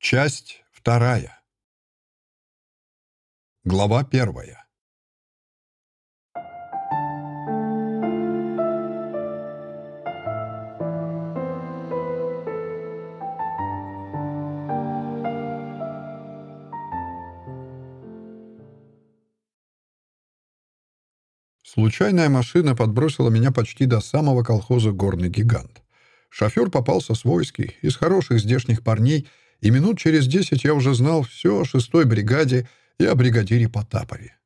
Часть вторая. Глава первая. Случайная машина подбросила меня почти до самого колхоза «Горный гигант». Шофер попался свойский, из хороших здешних парней, и минут через десять я уже знал все о шестой бригаде и о бригадире Потапове.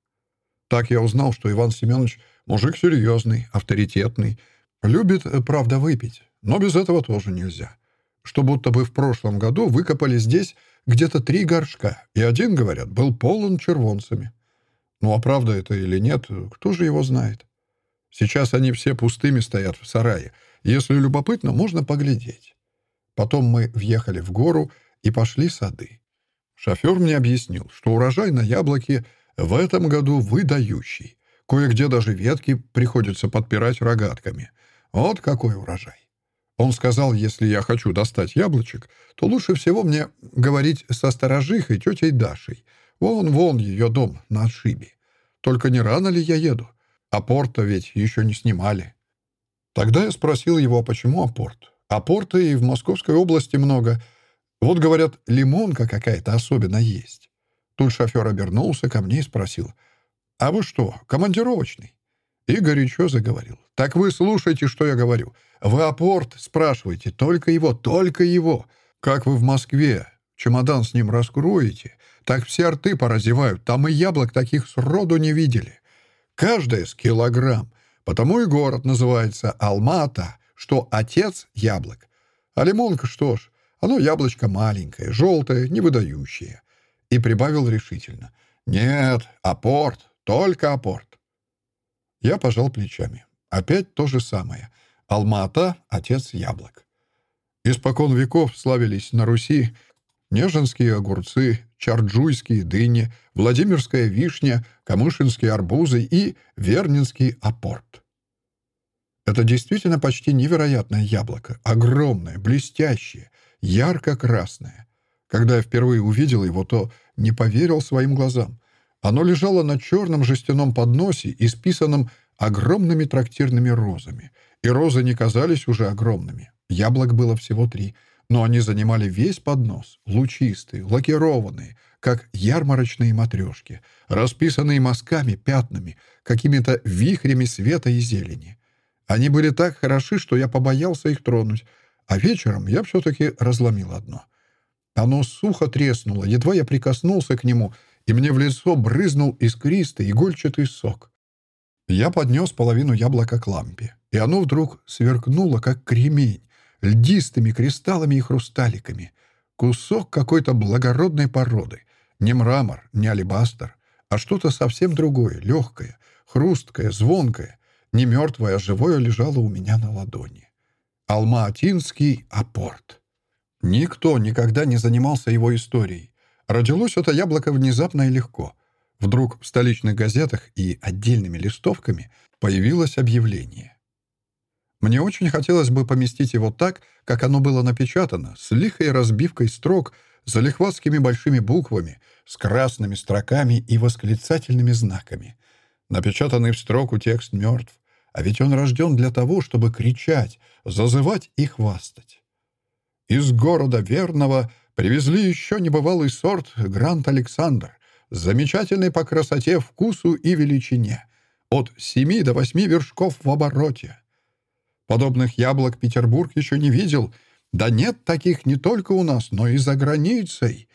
Так я узнал, что Иван Семенович мужик серьезный, авторитетный, любит, э, правда, выпить, но без этого тоже нельзя. Что будто бы в прошлом году выкопали здесь где-то три горшка, и один, говорят, был полон червонцами. Ну а правда это или нет, кто же его знает? Сейчас они все пустыми стоят в сарае. Если любопытно, можно поглядеть. Потом мы въехали в гору и пошли сады. Шофер мне объяснил, что урожай на яблоки в этом году выдающий. Кое-где даже ветки приходится подпирать рогатками. Вот какой урожай. Он сказал, если я хочу достать яблочек, то лучше всего мне говорить со сторожихой тетей Дашей. Вон-вон ее дом на отшибе. Только не рано ли я еду? Апорта ведь еще не снимали. Тогда я спросил его, почему апорт? Апорта и в Московской области много, вот, говорят, лимонка какая-то особенно есть. Тут шофер обернулся ко мне и спросил, «А вы что, командировочный?» И горячо заговорил. «Так вы слушайте, что я говорю. Вы апорт спрашиваете, только его, только его. Как вы в Москве чемодан с ним раскроете, так все рты поразевают, там и яблок таких сроду не видели. Каждое с килограмм. Потому и город называется Алмата, что отец яблок. А лимонка что ж, оно яблочко маленькое, желтое, невыдающее. И прибавил решительно. «Нет, апорт, только апорт». Я пожал плечами. Опять то же самое. Алма-Ата — отец яблок. Испокон веков славились на Руси неженские огурцы, чарджуйские дыни, владимирская вишня, камышинские арбузы и вернинский апорт. Это действительно почти невероятное яблоко, огромное, блестящее, ярко-красное. Когда я впервые увидел его, то не поверил своим глазам. Оно лежало на черном жестяном подносе, исписанном огромными трактирными розами. И розы не казались уже огромными. Яблок было всего три, но они занимали весь поднос, лучистые, лакированные, как ярмарочные матрешки, расписанные мазками, пятнами, какими-то вихрями света и зелени. Они были так хороши, что я побоялся их тронуть, а вечером я все-таки разломил одно. Оно сухо треснуло, едва я прикоснулся к нему, и мне в лицо брызнул искристый игольчатый сок. Я поднес половину яблока к лампе, и оно вдруг сверкнуло, как кремень, льдистыми кристаллами и хрусталиками. Кусок какой-то благородной породы. Не мрамор, не алебастр, а что-то совсем другое, легкое, хрусткое, звонкое. Не мертвое, а живое лежало у меня на ладони. Алма-Атинский апорт. Никто никогда не занимался его историей. Родилось это яблоко внезапно и легко. Вдруг в столичных газетах и отдельными листовками появилось объявление. Мне очень хотелось бы поместить его так, как оно было напечатано, с лихой разбивкой строк, за лихватскими большими буквами, с красными строками и восклицательными знаками. Напечатанный в строку текст мертв, а ведь он рожден для того, чтобы кричать, зазывать и хвастать. Из города Верного привезли еще небывалый сорт Грант Александр, замечательный по красоте, вкусу и величине, от семи до восьми вершков в обороте. Подобных яблок Петербург еще не видел, да нет таких не только у нас, но и за границей.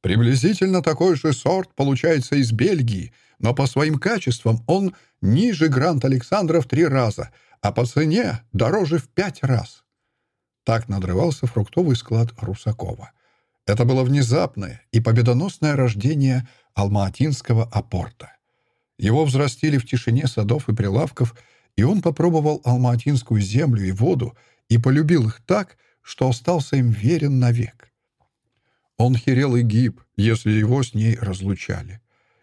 Приблизительно такой же сорт получается из Бельгии, но по своим качествам он ниже Грант Александра в три раза, а по цене дороже в пять раз. Так надрывался фруктовый склад Русакова. Это было внезапное и победоносное рождение Алма-Атинского апорта. Его взрастили в тишине садов и прилавков, и он попробовал алматинскую землю и воду и полюбил их так, что остался им верен навек. Он херел и гиб, если его с ней разлучали.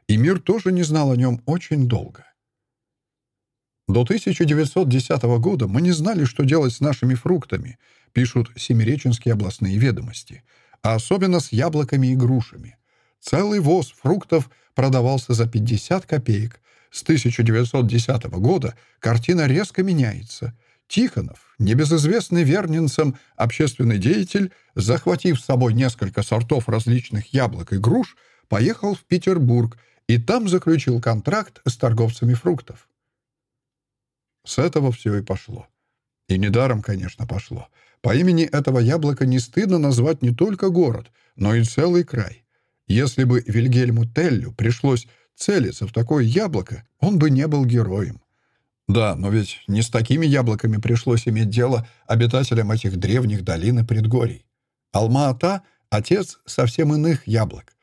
И мир тоже не знал о нем очень долго. До 1910 года мы не знали, что делать с нашими фруктами, пишут Семиреченские областные ведомости. а особенно с яблоками и грушами. Целый воз фруктов продавался за 50 копеек. С 1910 года картина резко меняется. Тихонов, небезызвестный вернинцам общественный деятель, захватив с собой несколько сортов различных яблок и груш, поехал в Петербург и там заключил контракт с торговцами фруктов. С этого все и пошло. И недаром, конечно, пошло. По имени этого яблока не стыдно назвать не только город, но и целый край. Если бы Вильгельму Теллю пришлось целиться в такое яблоко, он бы не был героем. Да, но ведь не с такими яблоками пришлось иметь дело обитателям этих древних долин и предгорий. Алма-Ата — отец совсем иных яблок.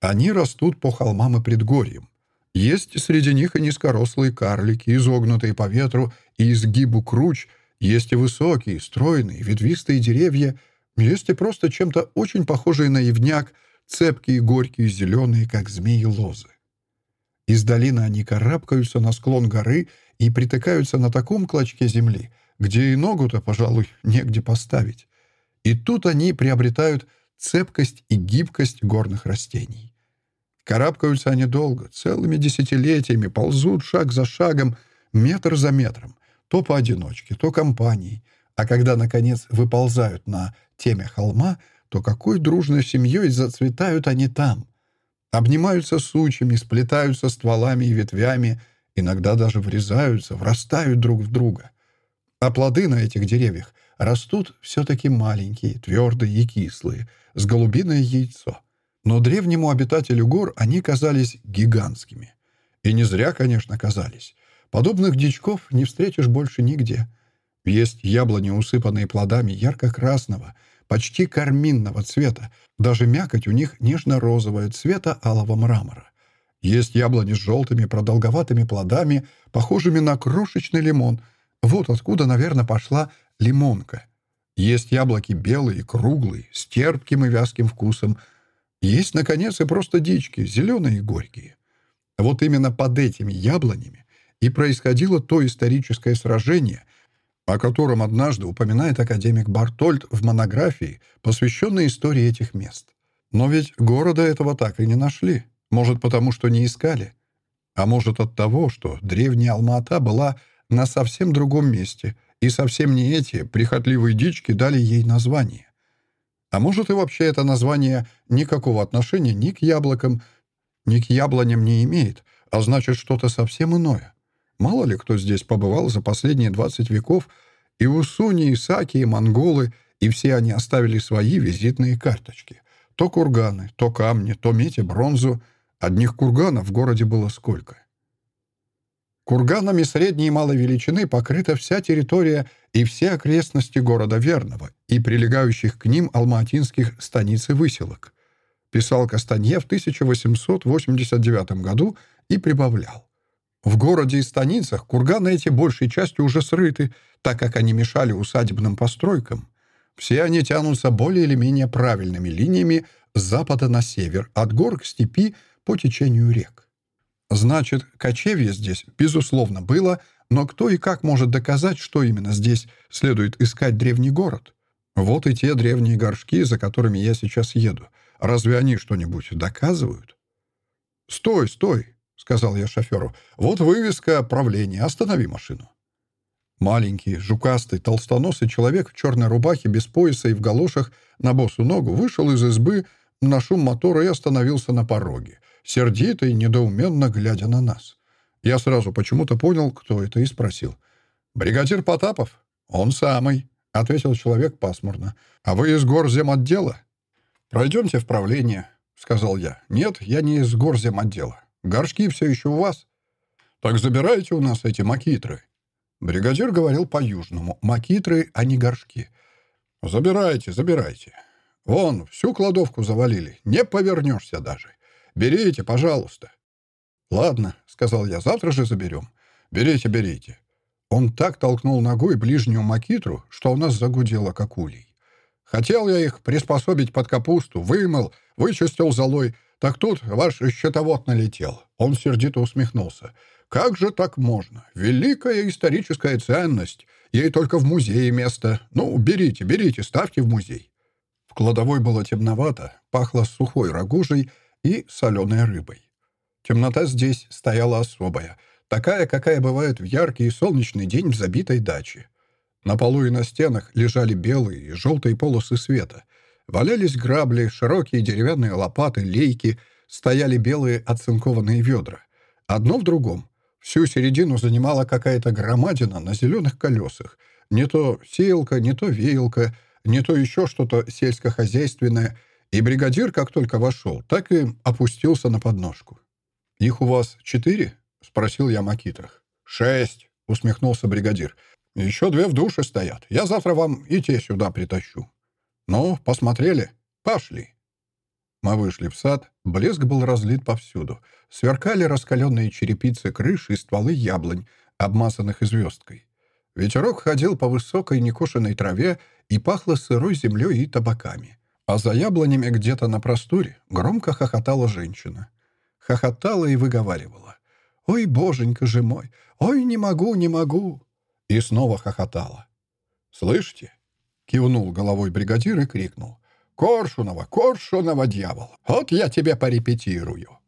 Они растут по холмам и предгорьям. Есть среди них и низкорослые карлики, изогнутые по ветру и изгибу круч, есть и высокие, стройные, ветвистые деревья, есть и просто чем-то очень похожие на ивняк, цепкие, горькие, зеленые, как змеи лозы. Из долины они карабкаются на склон горы и притыкаются на таком клочке земли, где и ногу-то, пожалуй, негде поставить. И тут они приобретают цепкость и гибкость горных растений. Карабкаются они долго, целыми десятилетиями, ползут шаг за шагом, метр за метром, то поодиночке, то компанией, а когда, наконец, выползают на теме холма, то какой дружной семьей зацветают они там. Обнимаются сучьями, сплетаются стволами и ветвями, иногда даже врезаются, врастают друг в друга. А плоды на этих деревьях растут все-таки маленькие, твердые и кислые, с голубиное яйцо. Но древнему обитателю гор они казались гигантскими. И не зря, конечно, казались. Подобных дичков не встретишь больше нигде. Есть яблони, усыпанные плодами ярко-красного, почти карминного цвета. Даже мякоть у них нежно-розовая, цвета алого мрамора. Есть яблони с желтыми продолговатыми плодами, похожими на крошечный лимон. Вот откуда, наверное, пошла лимонка. Есть яблоки белые, круглые, с терпким и вязким вкусом. Есть, наконец, и просто дички, зеленые и горькие. Вот именно под этими яблонями и происходило то историческое сражение, о котором однажды упоминает академик Бартольд в монографии, посвященной истории этих мест. Но ведь города этого так и не нашли. Может, потому что не искали. А может, от того, что древняя Алма-Ата была на совсем другом месте, и совсем не эти прихотливые дички дали ей название. А может, и вообще это название никакого отношения ни к яблокам, ни к яблоням не имеет, а значит, что-то совсем иное. Мало ли кто здесь побывал за последние 20 веков, и Усуни, и Саки, и монголы, и все они оставили свои визитные карточки. То курганы, то камни, то медь и бронзу. Одних курганов в городе было сколько? Курганами средней и малой величины покрыта вся территория и все окрестности города Верного и прилегающих к ним алматинских станиц и выселок. Писал Кастанье в 1889 году и прибавлял. В городе и станицах курганы эти большей частью уже срыты, так как они мешали усадебным постройкам. Все они тянутся более или менее правильными линиями с запада на север, от гор к степи по течению рек. Значит, кочевье здесь, безусловно, было, но кто и как может доказать, что именно здесь следует искать древний город? Вот и те древние горшки, за которыми я сейчас еду. Разве они что-нибудь доказывают? «Стой, стой!» — сказал я шоферу. «Вот вывеска правления. Останови машину». Маленький, жукастый, толстоносый человек в черной рубахе, без пояса и в галошах на босу ногу вышел из избы на шум мотора и остановился на пороге, сердито и недоуменно глядя на нас. Я сразу почему-то понял, кто это, и спросил. «Бригадир Потапов?» «Он самый», — ответил человек пасмурно. «А вы из горземотдела?» «Пройдемте в правление», — сказал я. «Нет, я не из горземотдела. Горшки все еще у вас?» «Так забирайте у нас эти макитры». Бригадир говорил по-южному. «Макитры, а не горшки». «Забирайте, забирайте. Вон, всю кладовку завалили. Не повернешься даже. Берите, пожалуйста». «Ладно», — сказал я, — «завтра же заберем. Берите, берите». Он так толкнул ногой ближнюю макитру, что у нас загудело, как улей. Хотел я их приспособить под капусту, вымыл, вычистил золой, так тут ваш счетовод налетел. Он сердито усмехнулся. «Как же так можно? Великая историческая ценность. Ей только в музее место. Ну, берите, берите, ставьте в музей». В кладовой было темновато, пахло сухой рагужей и соленой рыбой. Темнота здесь стояла особая, такая, какая бывает в яркий и солнечный день в забитой даче. На полу и на стенах лежали белые и желтые полосы света. Валялись грабли, широкие деревянные лопаты, лейки, стояли белые оцинкованные ведра. Одно в другом. Всю середину занимала какая-то громадина на зеленых колесах. Не то сеялка, не то веялка, не то еще что-то сельскохозяйственное. И бригадир, как только вошел, так и опустился на подножку. «Их у вас четыре?» — спросил я Макитрах. «Шесть», — усмехнулся бригадир. «Еще две в душе стоят. Я завтра вам и те сюда притащу». «Ну, посмотрели? Пошли». Мы вышли в сад. Блеск был разлит повсюду. Сверкали раскаленные черепицы крыши и стволы яблонь, обмазанных звездкой. Ветерок ходил по высокой некошенной траве и пахло сырой землей и табаками. А за яблонями где-то на просторе громко хохотала женщина хохотала и выговаривала. «Ой, боженька же мой! Ой, не могу, не могу!» И снова хохотала. «Слышите?» — кивнул головой бригадир и крикнул. «Коршунова, Коршунова, дьявол! Вот я тебе порепетирую!»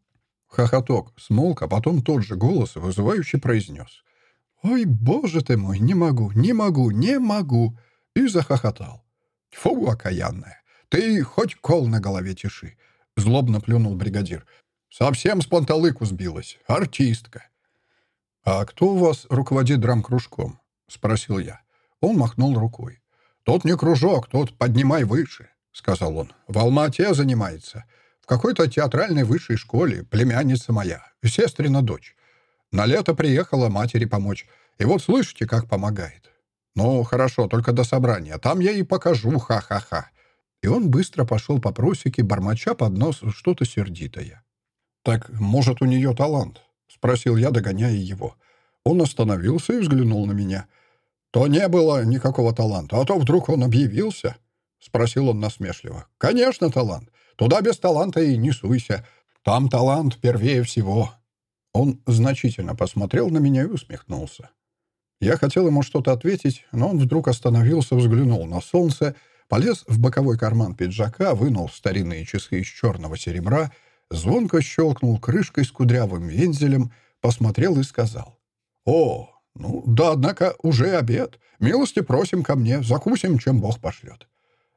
Хохоток смолк, а потом тот же голос вызывающе произнес. «Ой, боже ты мой, не могу, не могу, не могу!» И захохотал. «Фу, окаянная! Ты хоть кол на голове тиши!» Злобно плюнул бригадир. Совсем с панталыку сбилась. Артистка. «А кто у вас руководит драм-кружком?» — спросил я. Он махнул рукой. «Тот не кружок, тот поднимай выше», — сказал он. «В Алма-Ате занимается. В какой-то театральной высшей школе племянница моя, сестрина дочь. На лето приехала матери помочь. И вот слышите, как помогает. Ну, хорошо, только до собрания. Там я и покажу, ха-ха-ха». И он быстро пошел по просеке, бормоча под нос что-то сердитое. «Так, может, у нее талант?» — спросил я, догоняя его. Он остановился и взглянул на меня. «То не было никакого таланта, а то вдруг он объявился?» — спросил он насмешливо. «Конечно, талант. Туда без таланта и не суйся. Там талант первее всего». Он значительно посмотрел на меня и усмехнулся. Я хотел ему что-то ответить, но он вдруг остановился, взглянул на солнце, полез в боковой карман пиджака, вынул старинные часы из черного серебра — звонко щелкнул крышкой с кудрявым вензелем, посмотрел и сказал. «О, ну да, однако уже обед. Милости просим ко мне, закусим, чем Бог пошлет».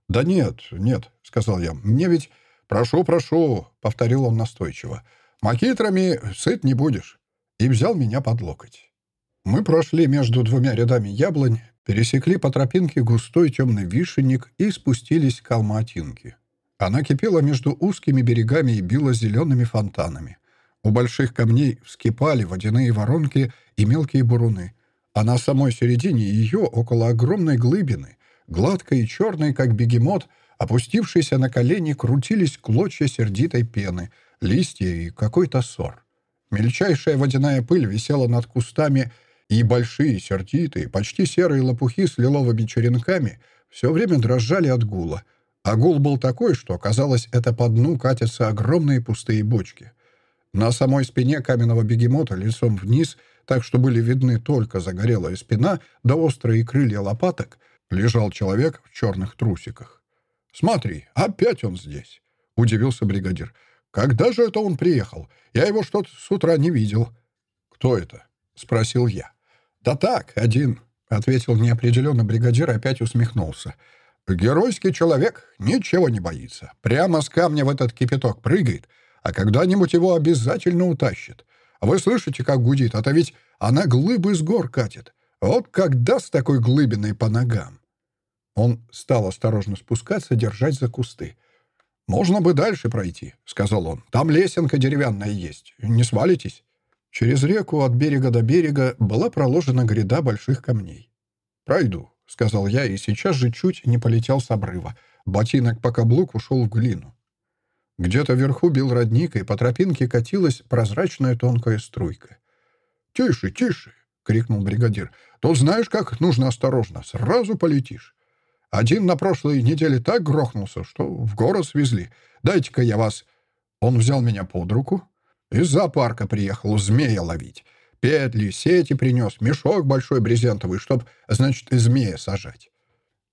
«Да нет, нет», — сказал я, — «мне ведь...» «Прошу, прошу», — повторил он настойчиво. «Макитрами сыт не будешь». И взял меня под локоть. Мы прошли между двумя рядами яблонь, пересекли по тропинке густой темный вишенник и спустились к Алматинке. Она кипела между узкими берегами и била зелеными фонтанами. У больших камней вскипали водяные воронки и мелкие буруны, а на самой середине ее, около огромной глыбины, гладкой и черной, как бегемот, опустившиеся на колени, крутились клочья сердитой пены, листья и какой-то сор. Мельчайшая водяная пыль висела над кустами, и большие, сердитые, почти серые лопухи с лиловыми черенками все время дрожали от гула — а гул был такой, что, казалось, это по дну катятся огромные пустые бочки. На самой спине каменного бегемота лицом вниз, так что были видны только загорелая спина да острые крылья лопаток, лежал человек в черных трусиках. «Смотри, опять он здесь!» — удивился бригадир. «Когда же это он приехал? Я его что-то с утра не видел». «Кто это?» — спросил я. «Да так, один», — ответил неопределенно бригадир и опять усмехнулся. Геройский человек ничего не боится. Прямо с камня в этот кипяток прыгает, а когда-нибудь его обязательно утащит. Вы слышите, как гудит? А то ведь она глыбы с гор катит. Вот когда с такой глыбиной по ногам? Он стал осторожно спускаться, держать за кусты. «Можно бы дальше пройти», — сказал он. «Там лесенка деревянная есть. Не свалитесь». Через реку от берега до берега была проложена гряда больших камней. «Пройду», — сказал я, и сейчас же чуть не полетел с обрыва. Ботинок по каблук ушел в глину. Где-то вверху бил родник, и по тропинке катилась прозрачная тонкая струйка. «Тише, тише!» — крикнул бригадир. «Тут знаешь, как нужно осторожно. Сразу полетишь. Один на прошлой неделе так грохнулся, что в город свезли. Дайте-ка я вас...» Он взял меня под руку. Из зоопарка приехал змея ловить. Петли, сети принес, мешок большой брезентовый, чтоб, значит, змея сажать.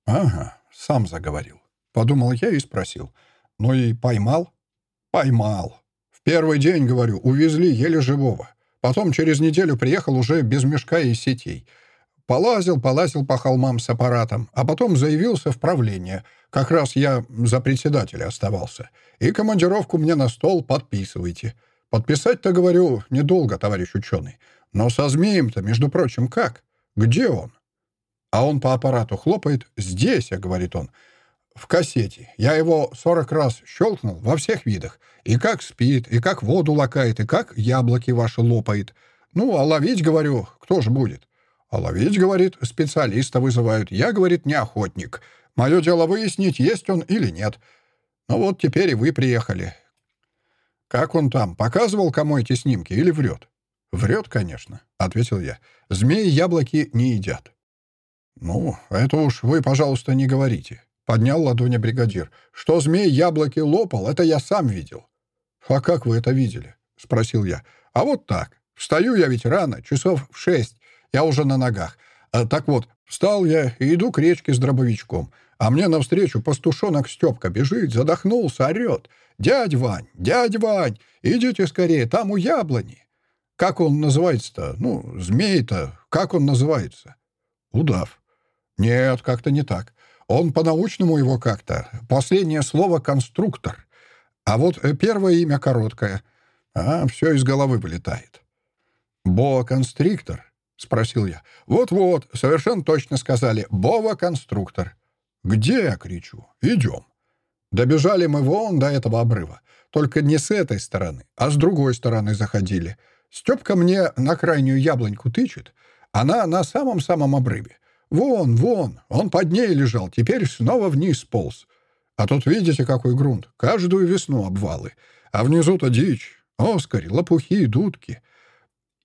Ага, сам заговорил. — подумал я и спросил. «Ну и поймал?» «Поймал. В первый день, говорю, увезли еле живого. Потом через неделю приехал уже без мешка и сетей. Полазил, полазил по холмам с аппаратом, а потом заявился в правление. Как раз я за председателя оставался. И командировку мне на стол подписывайте. Подписать-то, говорю, недолго, товарищ ученый. Но со змеем-то, между прочим, как? Где он? А он по аппарату хлопает. «Здесь», — говорит он, — «в кассете. Я его сорок раз щелкнул во всех видах. И как спит, и как воду лакает, и как яблоки ваши лопает. Ну, а ловить, говорю, кто же будет? А ловить, говорит, специалиста вызывают. Я, говорит, не охотник. Мое дело выяснить, есть он или нет. Ну вот теперь и вы приехали. Как он там, показывал кому эти снимки или врет? Врет, конечно, — ответил я. Змеи яблоки не едят. «Ну, это уж вы, пожалуйста, не говорите», — поднял ладони бригадир. «Что змей яблоки лопал, это я сам видел». «А как вы это видели?» — спросил я. «А вот так. Встаю я ведь рано, часов в шесть. Я уже на ногах. А, так вот, встал я и иду к речке с дробовичком. А мне навстречу пастушонок Степка бежит, задохнулся, орет. «Дядь Вань! Дядь Вань! Идите скорее, там у яблони!» «Как он называется-то? Ну, змей-то, как он называется?» «Удав». «Нет, как-то не так. Он по-научному его как-то. Последнее слово «конструктор». А вот э, первое имя короткое. А, все из головы вылетает. «Боа-констриктор?» — спросил я. «Вот-вот, совершенно точно сказали. Бова-конструктор». «Где?» — кричу. «Идем». Добежали мы вон до этого обрыва. Только не с этой стороны, а с другой стороны заходили. Степка мне на крайнюю яблоньку тычет. Она на самом-самом обрыве. Вон, вон, он под ней лежал, теперь снова вниз полз. А тут видите, какой грунт. Каждую весну обвалы. А внизу-то дичь. Оскари, лопухи, дудки.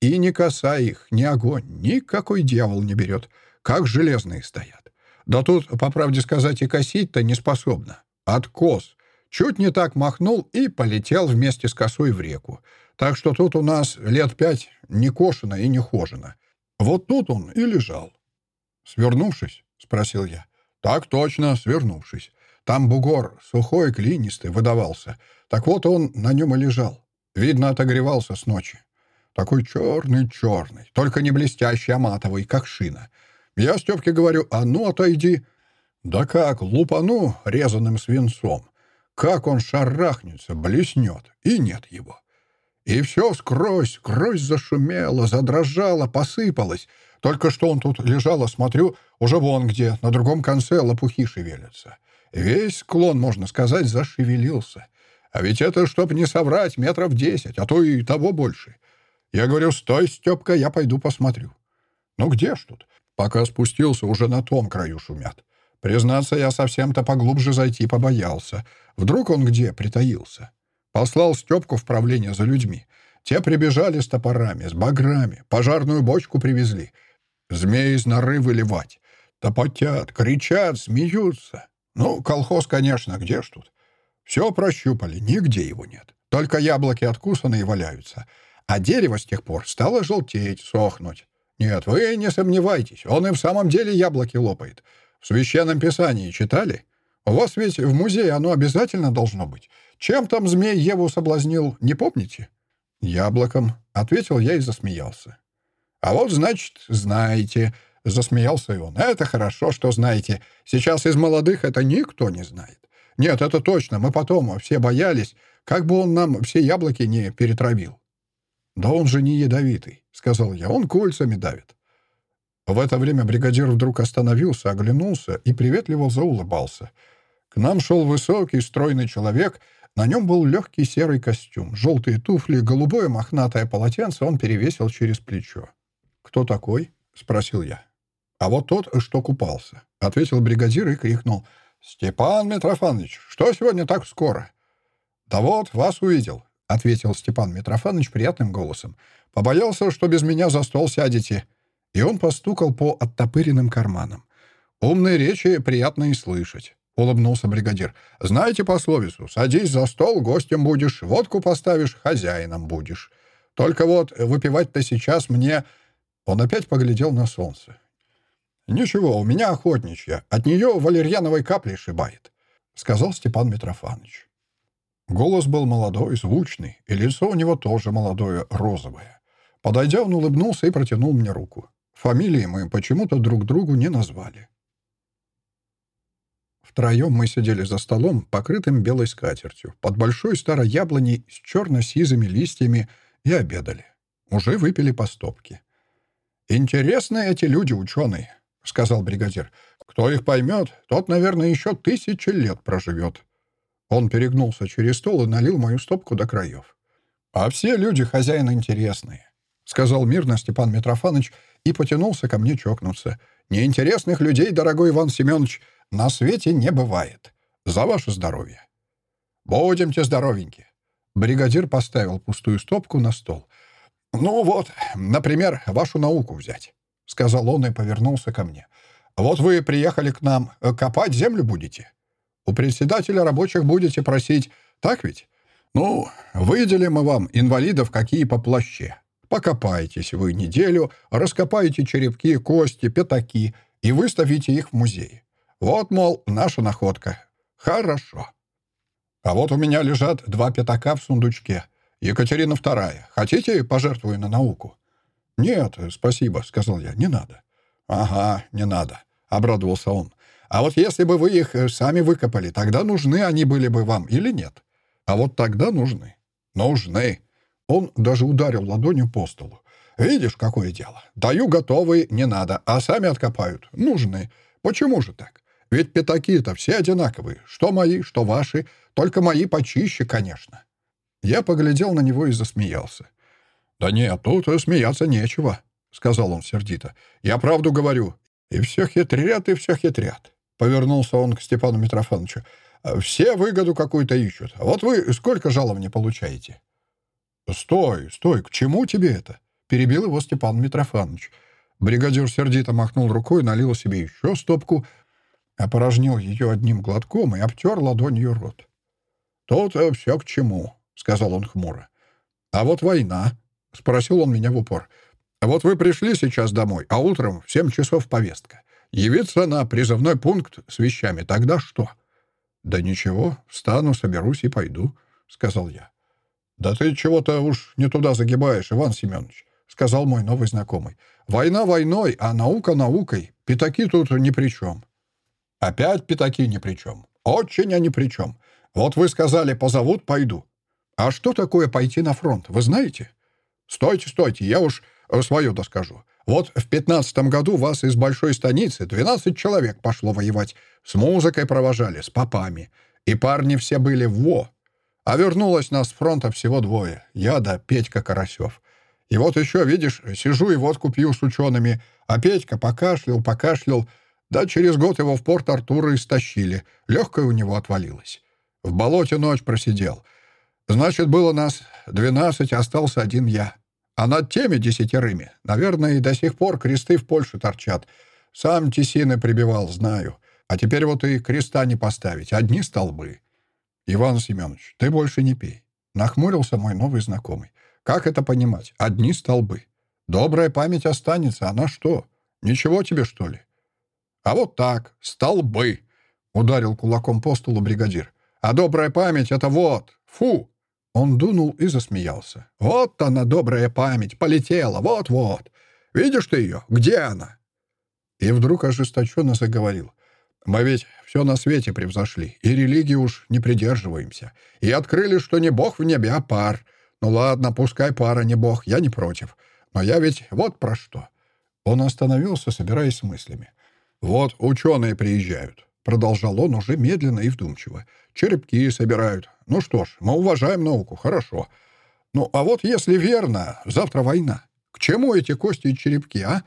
И ни коса их, ни огонь, никакой дьявол не берет. Как железные стоят. Да тут, по правде сказать, и косить-то не способна. Откос. Чуть не так махнул и полетел вместе с косой в реку. Так что тут у нас лет пять не кошено и не хожено. Вот тут он и лежал. «Свернувшись?» — спросил я. «Так точно, свернувшись. Там бугор, сухой, клинистый, выдавался. Так вот он на нем и лежал. Видно, отогревался с ночи. Такой черный-черный, только не блестящий, а матовый, как шина. Я Степке говорю, а ну отойди. Да как, лупану резаным свинцом. Как он шарахнется, блеснет, и нет его. И все скрозь, скрозь зашумело, задрожало, посыпалось. Только что он тут лежал, а смотрю, уже вон где, на другом конце лопухи шевелятся. Весь склон, можно сказать, зашевелился. А ведь это, чтоб не соврать, метров десять, а то и того больше. Я говорю, стой, Степка, я пойду посмотрю. Ну где ж тут? Пока спустился, уже на том краю шумят. Признаться, я совсем-то поглубже зайти побоялся. Вдруг он где притаился? Послал Степку в правление за людьми. Те прибежали с топорами, с баграми, пожарную бочку привезли. Змеи из норы выливать. Топотят, кричат, смеются. Ну, колхоз, конечно, где ж тут? Все прощупали, нигде его нет. Только яблоки откусанные валяются. А дерево с тех пор стало желтеть, сохнуть. Нет, вы не сомневайтесь, он и в самом деле яблоки лопает. В Священном Писании читали? У вас ведь в музее оно обязательно должно быть. Чем там змей Еву соблазнил, не помните? Яблоком, — ответил я и засмеялся. А вот, значит, знаете, Засмеялся и он. «Это хорошо, что знаете. Сейчас из молодых это никто не знает. Нет, это точно. Мы потом все боялись, как бы он нам все яблоки не перетравил». «Да он же не ядовитый», — сказал я. «Он кольцами давит». В это время бригадир вдруг остановился, оглянулся и приветливо заулыбался. К нам шел высокий, стройный человек. На нем был легкий серый костюм, желтые туфли, голубое мохнатое полотенце он перевесил через плечо. «Кто такой?» — спросил я. «А вот тот, что купался», — ответил бригадир и крикнул. «Степан Митрофанович, что сегодня так скоро?» «Да вот, вас увидел», — ответил Степан Митрофанович приятным голосом. «Побоялся, что без меня за стол сядете». И он постукал по оттопыренным карманам. «Умные речи приятно и слышать», — улыбнулся бригадир. «Знаете пословицу? Садись за стол, гостем будешь, водку поставишь, хозяином будешь. Только вот выпивать-то сейчас мне...» Он опять поглядел на солнце. «Ничего, у меня охотничья. От нее валерьяновой каплей шибает». сказал Степан Митрофанович. Голос был молодой, звучный, и лицо у него тоже молодое, розовое. Подойдя, он улыбнулся и протянул мне руку. Фамилии мы почему-то друг другу не назвали. Втроем мы сидели за столом, покрытым белой скатертью, под большой старой яблоней с черно-сизыми листьями, и обедали. Уже выпили по стопке. «Интересные эти люди, ученые», — сказал бригадир. «Кто их поймет, тот, наверное, еще тысячи лет проживет». Он перегнулся через стол и налил мою стопку до краев. «А все люди хозяин интересные», — сказал мирно Степан Митрофанович и потянулся ко мне чокнуться. «Неинтересных людей, дорогой Иван Семенович, на свете не бывает. За ваше здоровье». «Будемте здоровеньки». Бригадир поставил пустую стопку на стол. «Ну вот, например, вашу науку взять», — сказал он и повернулся ко мне. «Вот вы приехали к нам, э, копать землю будете? У председателя рабочих будете просить, так ведь? Ну, выделим мы вам, инвалидов, какие по плаще. Покопаетесь вы неделю, раскопаете черепки, кости, пятаки и выставите их в музей. Вот, мол, наша находка. Хорошо. А вот у меня лежат два пятака в сундучке. Екатерина II. Хотите, пожертвую на науку?» «Нет, спасибо», — сказал я, — «не надо». «Ага, не надо», — обрадовался он. «А вот если бы вы их э, сами выкопали, тогда нужны они были бы вам или нет?» «А вот тогда нужны». «Нужны». Он даже ударил ладонью по столу. «Видишь, какое дело? Даю готовые, не надо, а сами откопают. Нужны. Почему же так? Ведь пятаки-то все одинаковые. Что мои, что ваши. Только мои почище, конечно». Я поглядел на него и засмеялся. «Да нет, тут смеяться нечего», — сказал он сердито. «Я правду говорю. И все хитрят, и все хитрят». Повернулся он к Степану Митрофановичу. «Все выгоду какую-то ищут. Вот вы сколько жалований получаете?» «Стой, стой, к чему тебе это?» — перебил его Степан Митрофанович. Бригадир сердито махнул рукой, налил себе еще стопку, опорожнил ее одним глотком и обтер ладонью рот. «Тут все к чему», — сказал он хмуро. «А вот война?» — спросил он меня в упор. «Вот вы пришли сейчас домой, а утром в семь часов повестка. Явиться на призывной пункт с вещами. Тогда что?» «Да ничего, встану, соберусь и пойду», — сказал я. «Да ты чего-то уж не туда загибаешь, Иван Семенович», — сказал мой новый знакомый. «Война войной, а наука наукой. Пятаки тут ни при чем». «Опять пятаки ни при чем. Очень они при чем. Вот вы сказали, позовут, пойду. А что такое пойти на фронт, вы знаете? Стойте, стойте, я уж э, свое доскажу. Вот в пятнадцатом году вас из большой станицы 12 человек пошло воевать. С музыкой провожали, с попами. И парни все были во. А вернулось нас с фронта всего двое. Я да Петька Карасев. И вот еще, видишь, сижу и водку пью с учеными. А Петька покашлял, покашлял. Да через год его в порт Артура истощили. Легкое у него отвалилось. В болоте ночь просидел. Значит, было нас двенадцать, остался один я. А над теми десятерыми, наверное, и до сих пор кресты в Польше торчат. Сам тесины прибивал, знаю. А теперь вот и креста не поставить, одни столбы. Иван Семенович, ты больше не пей. Нахмурился мой новый знакомый. Как это понимать? Одни столбы. Добрая память останется, она что? Ничего тебе, что ли? А вот так, столбы, ударил кулаком по столу бригадир. А добрая память — это вот, фу, он дунул и засмеялся. «Вот она, добрая память, полетела, вот-вот. Видишь ты ее? Где она?» И вдруг ожесточенно заговорил. «Мы ведь все на свете превзошли, и религии уж не придерживаемся. И открыли, что не бог в небе, а пар. Ну ладно, пускай пара не бог, я не против. Но я ведь вот про что». Он остановился, собираясь с мыслями. «Вот ученые приезжают», — продолжал он уже медленно и вдумчиво. «Черепки собирают, ну что ж, мы уважаем науку, хорошо. Ну, а вот если верно, завтра война. К чему эти кости и черепки, а?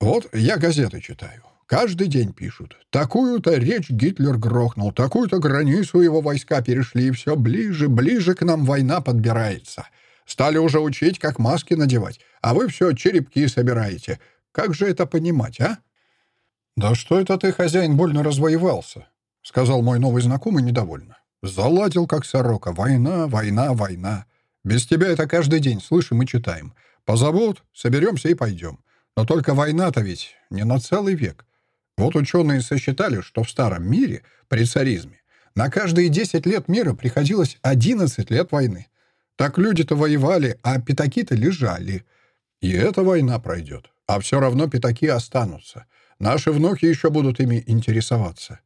Вот я газеты читаю. Каждый день пишут. Такую-то речь Гитлер грохнул, такую-то границу его войска перешли, и все ближе, ближе к нам война подбирается. Стали уже учить, как маски надевать, а вы все черепки собираете. Как же это понимать, а? «Да что это ты, хозяин, больно развоевался?» — сказал мой новый знакомый недовольно. Заладил, как сорока. Война, война, война. Без тебя это каждый день слышим и читаем. Позовут, соберемся и пойдем. Но только война-то ведь не на целый век. Вот ученые сосчитали, что в старом мире, при царизме, На каждые 10 лет мира приходилось 11 лет войны. Так люди-то воевали, а пятаки-то лежали. И эта война пройдет. А все равно пятаки останутся. Наши внуки еще будут ими интересоваться.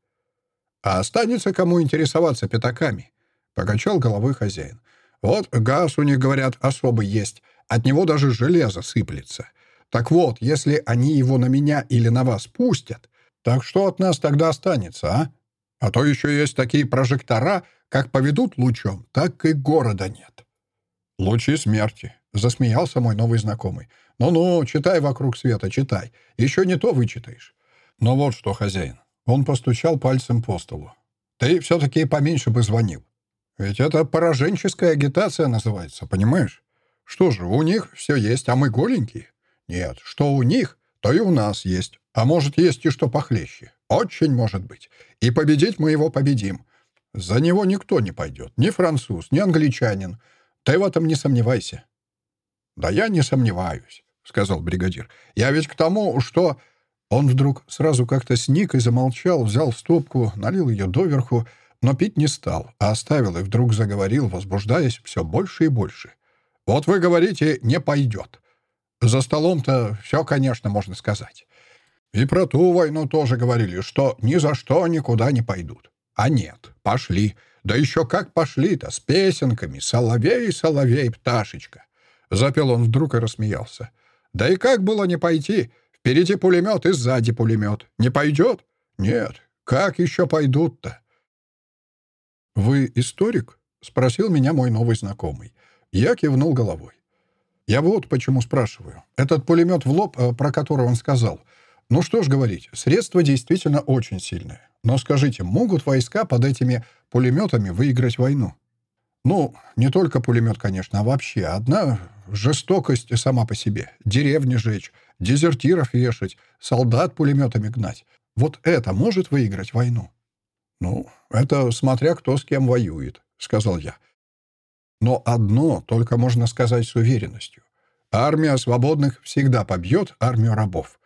А останется кому интересоваться пятаками? Покачал головой хозяин. Вот газ у них, говорят, особый есть. От него даже железо сыплется. Так вот, если они его на меня или на вас пустят, так что от нас тогда останется, а? А то еще есть такие прожектора, как поведут лучом, так и города нет. Лучи смерти, засмеялся мой новый знакомый. Ну-ну, читай вокруг света, читай. Еще не то вычитаешь. Но вот что, хозяин. Он постучал пальцем по столу. Ты все-таки поменьше бы звонил. Ведь это пораженческая агитация называется, понимаешь? Что же, у них все есть, а мы голенькие? Нет, что у них, то и у нас есть. А может, есть и что похлеще. Очень может быть. И победить мы его победим. За него никто не пойдет. Ни француз, ни англичанин. Ты в этом не сомневайся. «Да я не сомневаюсь», — сказал бригадир. «Я ведь к тому, что...» Он вдруг сразу как-то сник и замолчал, взял стопку, налил ее доверху, но пить не стал, а оставил и вдруг заговорил, возбуждаясь все больше и больше. «Вот вы говорите, не пойдет. За столом-то все, конечно, можно сказать. И про ту войну тоже говорили, что ни за что никуда не пойдут. А нет, пошли. Да еще как пошли-то, с песенками «Соловей, соловей, пташечка». Запел он вдруг и рассмеялся. Да и как было не пойти? Впереди пулемет и сзади пулемет. Не пойдет? Нет. Как еще пойдут-то? «Вы историк?» — спросил меня мой новый знакомый. Я кивнул головой. «Я вот почему спрашиваю. Этот пулемет в лоб, э, про который он сказал — ну что ж говорить, средство действительно очень сильное. Но скажите, могут войска под этими пулеметами выиграть войну? Ну, не только пулемет, конечно, а вообще. Одна жестокость сама по себе. Деревни жечь, дезертиров вешать, солдат пулеметами гнать. Вот это может выиграть войну? Ну, это смотря кто с кем воюет, сказал я. Но одно только можно сказать с уверенностью. Армия свободных всегда побьет армию рабов.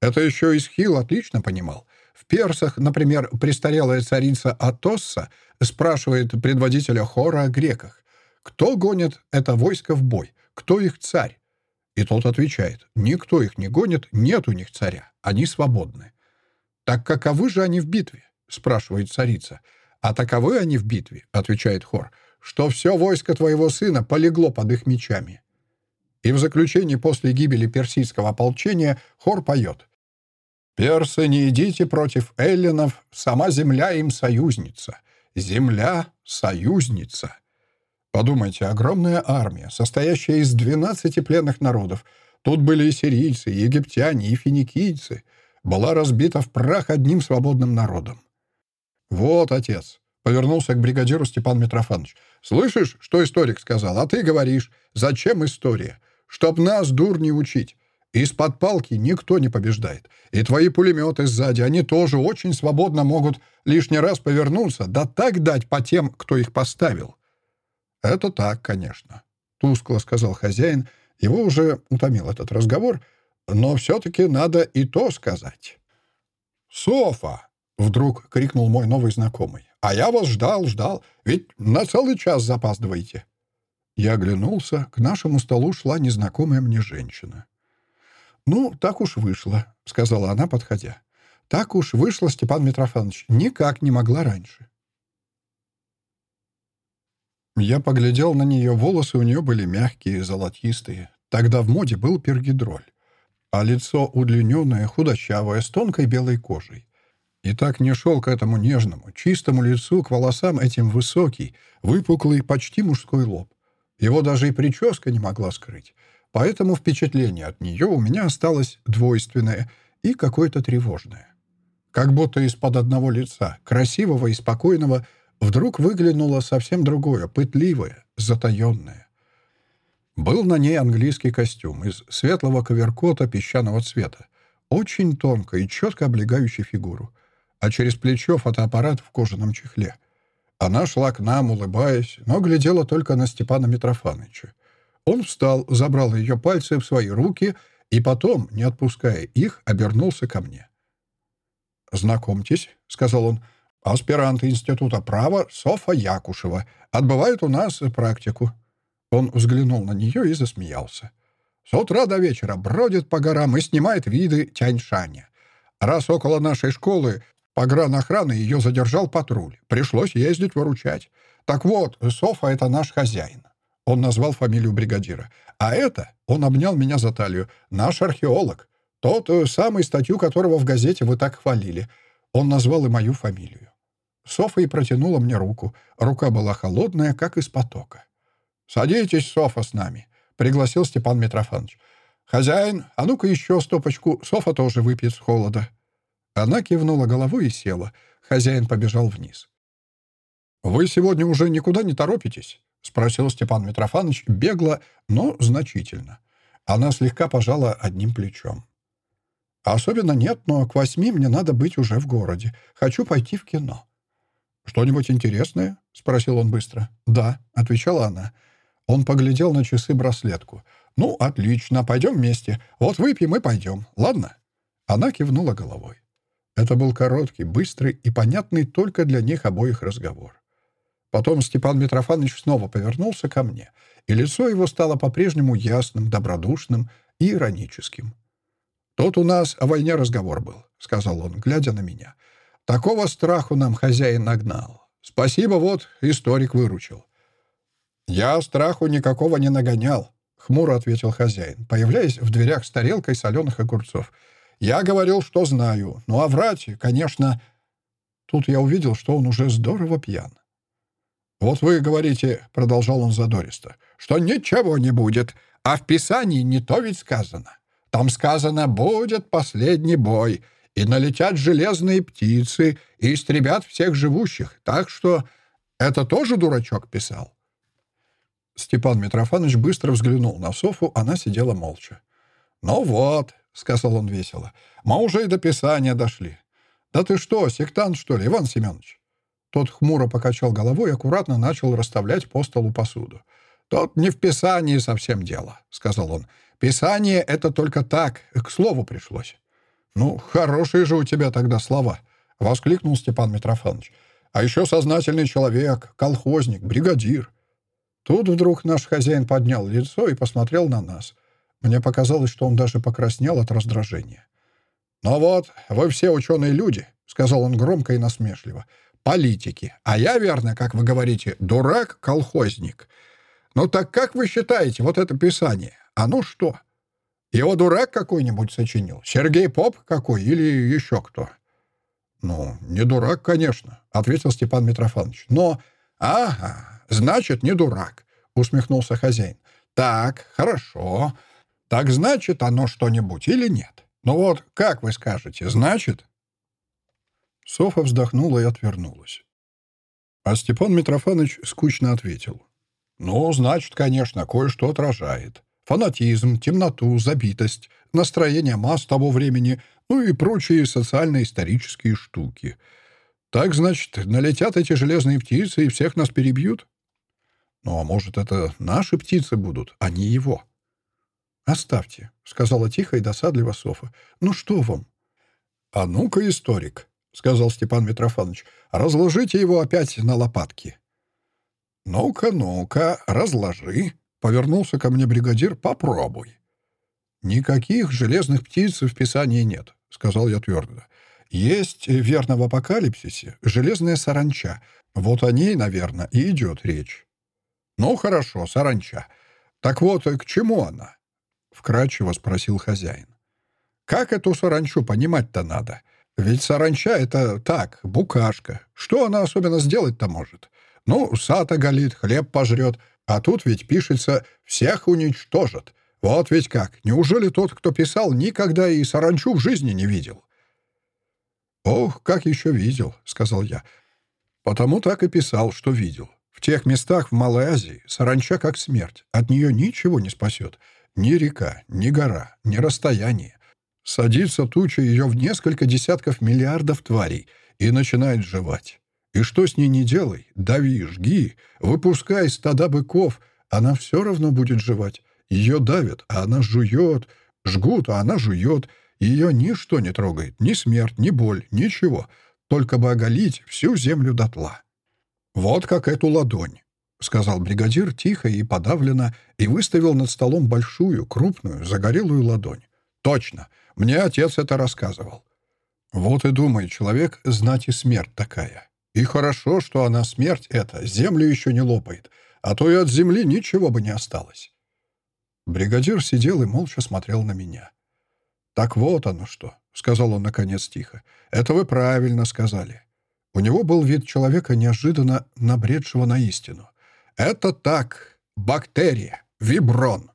Это еще Исхил отлично понимал. В Персах, например, престарелая царица Атосса спрашивает предводителя хора о греках. Кто гонит это войско в бой? Кто их царь? И тот отвечает, никто их не гонит, нет у них царя, они свободны. «Так каковы же они в битве?» — спрашивает царица. «А таковы они в битве», — отвечает хор, «что все войско твоего сына полегло под их мечами». И в заключении после гибели персидского ополчения хор поет Персы, не идите против эллинов, сама земля им союзница. Земля — союзница. Подумайте, огромная армия, состоящая из 12 пленных народов. Тут были и сирийцы, и египтяне, и финикийцы. Была разбита в прах одним свободным народом. «Вот, отец», — повернулся к бригадиру Степан Митрофанович. «Слышишь, что историк сказал? А ты говоришь, зачем история? Чтоб нас, дур, не учить. Из-под палки никто не побеждает. И твои пулеметы сзади, они тоже очень свободно могут лишний раз повернуться, да так дать по тем, кто их поставил. Это так, конечно, — тускло сказал хозяин. Его уже утомил этот разговор, но все-таки надо и то сказать. «Софа!» — вдруг крикнул мой новый знакомый. «А я вас ждал, ждал, ведь на целый час запаздываете». Я оглянулся, к нашему столу шла незнакомая мне женщина. «Ну, так уж вышло», — сказала она, подходя. «Так уж вышло, Степан Митрофанович. Никак не могла раньше». Я поглядел на нее, волосы у нее были мягкие, золотистые. Тогда в моде был пергидроль. А лицо удлиненное, худощавое, с тонкой белой кожей. И так не шел к этому нежному, чистому лицу, к волосам этим высокий, выпуклый, почти мужской лоб. Его даже и прическа не могла скрыть. Поэтому впечатление от нее у меня осталось двойственное и какое-то тревожное. Как будто из-под одного лица, красивого и спокойного, вдруг выглянуло совсем другое, пытливое, затаенное. Был на ней английский костюм из светлого коверкота песчаного цвета, очень тонко и четко облегающий фигуру, а через плечо фотоаппарат в кожаном чехле. Она шла к нам, улыбаясь, но глядела только на Степана Митрофановича. Он встал, забрал ее пальцы в свои руки и потом, не отпуская их, обернулся ко мне. «Знакомьтесь», — сказал он, Аспирант Института права Софа Якушева. Отбывает у нас практику». Он взглянул на нее и засмеялся. «С утра до вечера бродит по горам и снимает виды Тяньшаня. Раз около нашей школы погранохраны ее задержал патруль. Пришлось ездить выручать. Так вот, Софа — это наш хозяин. Он назвал фамилию бригадира. А это, он обнял меня за талию, наш археолог. Тот э, самый, статью которого в газете вы так хвалили. Он назвал и мою фамилию. Софа и протянула мне руку. Рука была холодная, как из потока. «Садитесь, Софа, с нами», — пригласил Степан Митрофанович. «Хозяин, а ну-ка еще стопочку, Софа тоже выпьет с холода». Она кивнула головой и села. Хозяин побежал вниз. «Вы сегодня уже никуда не торопитесь?» — спросил Степан Митрофанович бегло, но значительно. Она слегка пожала одним плечом. «Особенно нет, но к восьми мне надо быть уже в городе. Хочу пойти в кино». «Что-нибудь интересное?» — спросил он быстро. «Да», — отвечала она. Он поглядел на часы-браслетку. «Ну, отлично, пойдем вместе. Вот выпьем и пойдем, ладно?» Она кивнула головой. Это был короткий, быстрый и понятный только для них обоих разговор. Потом Степан Митрофанович снова повернулся ко мне, и лицо его стало по-прежнему ясным, добродушным и ироническим. «Тут у нас о войне разговор был», — сказал он, глядя на меня. Такого страху нам хозяин нагнал. Спасибо, вот, историк выручил. «Я страху никакого не нагонял», — хмуро ответил хозяин, появляясь в дверях с тарелкой соленых огурцов. «Я говорил, что знаю. Ну а врать, конечно...» Тут я увидел, что он уже здорово пьян. «Вот вы говорите, — продолжал он задористо, — что ничего не будет, а в Писании не то ведь сказано. Там сказано «будет последний бой», и налетят железные птицы и истребят всех живущих. Так что это тоже дурачок писал?» Степан Митрофанович быстро взглянул на Софу, она сидела молча. «Ну вот», — сказал он весело, — «мы уже и до Писания дошли». «Да ты что, сектант, что ли, Иван Семенович?» Тот хмуро покачал головой и аккуратно начал расставлять по столу посуду. «Тут не в Писании совсем дело», — сказал он. «Писание — это только так, к слову пришлось». «Ну, хорошие же у тебя тогда слова», — воскликнул Степан Митрофанович. «А еще сознательный человек, колхозник, бригадир». Тут вдруг наш хозяин поднял лицо и посмотрел на нас. Мне показалось, что он даже покраснел от раздражения. «Ну вот, вы все ученые люди», — сказал он громко и насмешливо. «Политики. А я, верно, как вы говорите, дурак-колхозник. Ну так как вы считаете, вот это писание? Оно что?» Его дурак какой-нибудь сочинил? Сергей Поп какой или еще кто?» «Ну, не дурак, конечно», — ответил Степан Митрофанович. «Но...» «Ага, значит, не дурак», — усмехнулся хозяин. «Так, хорошо. Так значит оно что-нибудь или нет? Ну вот, как вы скажете, значит?» Софа вздохнула и отвернулась. А Степан Митрофанович скучно ответил. «Ну, значит, конечно, кое-что отражает. Фанатизм, темноту, забитость, настроение масс того времени, ну и прочие социально-исторические штуки. Так, значит, налетят эти железные птицы и всех нас перебьют? Ну, а может, это наши птицы будут, а не его? «Оставьте», — сказала тихо и досадливо Софа. «Ну что вам?» «А ну-ка, историк», — сказал Степан Митрофанович, — «разложите его опять на лопатки». «Ну-ка, ну-ка, разложи», Повернулся ко мне бригадир. «Попробуй». «Никаких железных птиц в Писании нет», — сказал я твердо. «Есть, верно, в апокалипсисе, железная саранча. Вот о ней, наверное, и идет речь». «Ну, хорошо, саранча. Так вот, к чему она?» — вкратчиво спросил хозяин. «Как эту саранчу понимать-то надо? Ведь саранча — это так, букашка. Что она особенно сделать-то может? Ну, сад оголит, хлеб пожрет, а тут ведь пишется «всех уничтожат». Вот ведь как. Неужели тот, кто писал, никогда и саранчу в жизни не видел? «Ох, как еще видел», — сказал я. «Потому так и писал, что видел. В тех местах в Малой Азии саранча как смерть. От нее ничего не спасет. Ни река, ни гора, ни расстояние. Садится туча ее в несколько десятков миллиардов тварей и начинает жевать. И что с ней не делай, дави, жги, выпускай стада быков, она все равно будет жевать. Ее давят, а она жует, жгут, а она жует. Ее ничто не трогает, ни смерть, ни боль, ничего. только бы оголить всю землю дотла. «Вот как эту ладонь», — сказал бригадир тихо и подавленно и выставил над столом большую, крупную, загорелую ладонь. «Точно! Мне отец это рассказывал». Вот и думай, человек, знать и смерть такая. И хорошо, что она, смерть эта, землю еще не лопает, а то и от земли ничего бы не осталось. Бригадир сидел и молча смотрел на меня. «Так вот оно что», — сказал он наконец тихо. «Это вы правильно сказали». У него был вид человека, неожиданно набредшего на истину. «Это так. Бактерия. Виброн».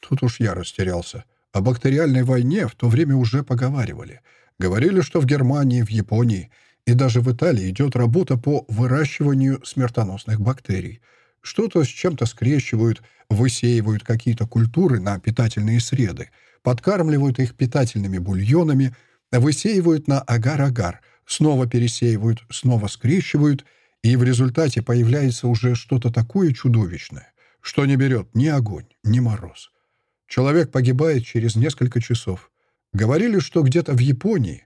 Тут уж я растерялся. О бактериальной войне в то время уже поговаривали. Говорили, что в Германии, в Японии и даже в Италии идет работа по выращиванию смертоносных бактерий. Что-то с чем-то скрещивают, высеивают какие-то культуры на питательные среды, подкармливают их питательными бульонами, высеивают на агар-агар, снова пересеивают, снова скрещивают, и в результате появляется уже что-то такое чудовищное, что не берет ни огонь, ни мороз. Человек погибает через несколько часов. Говорили, что где-то в Японии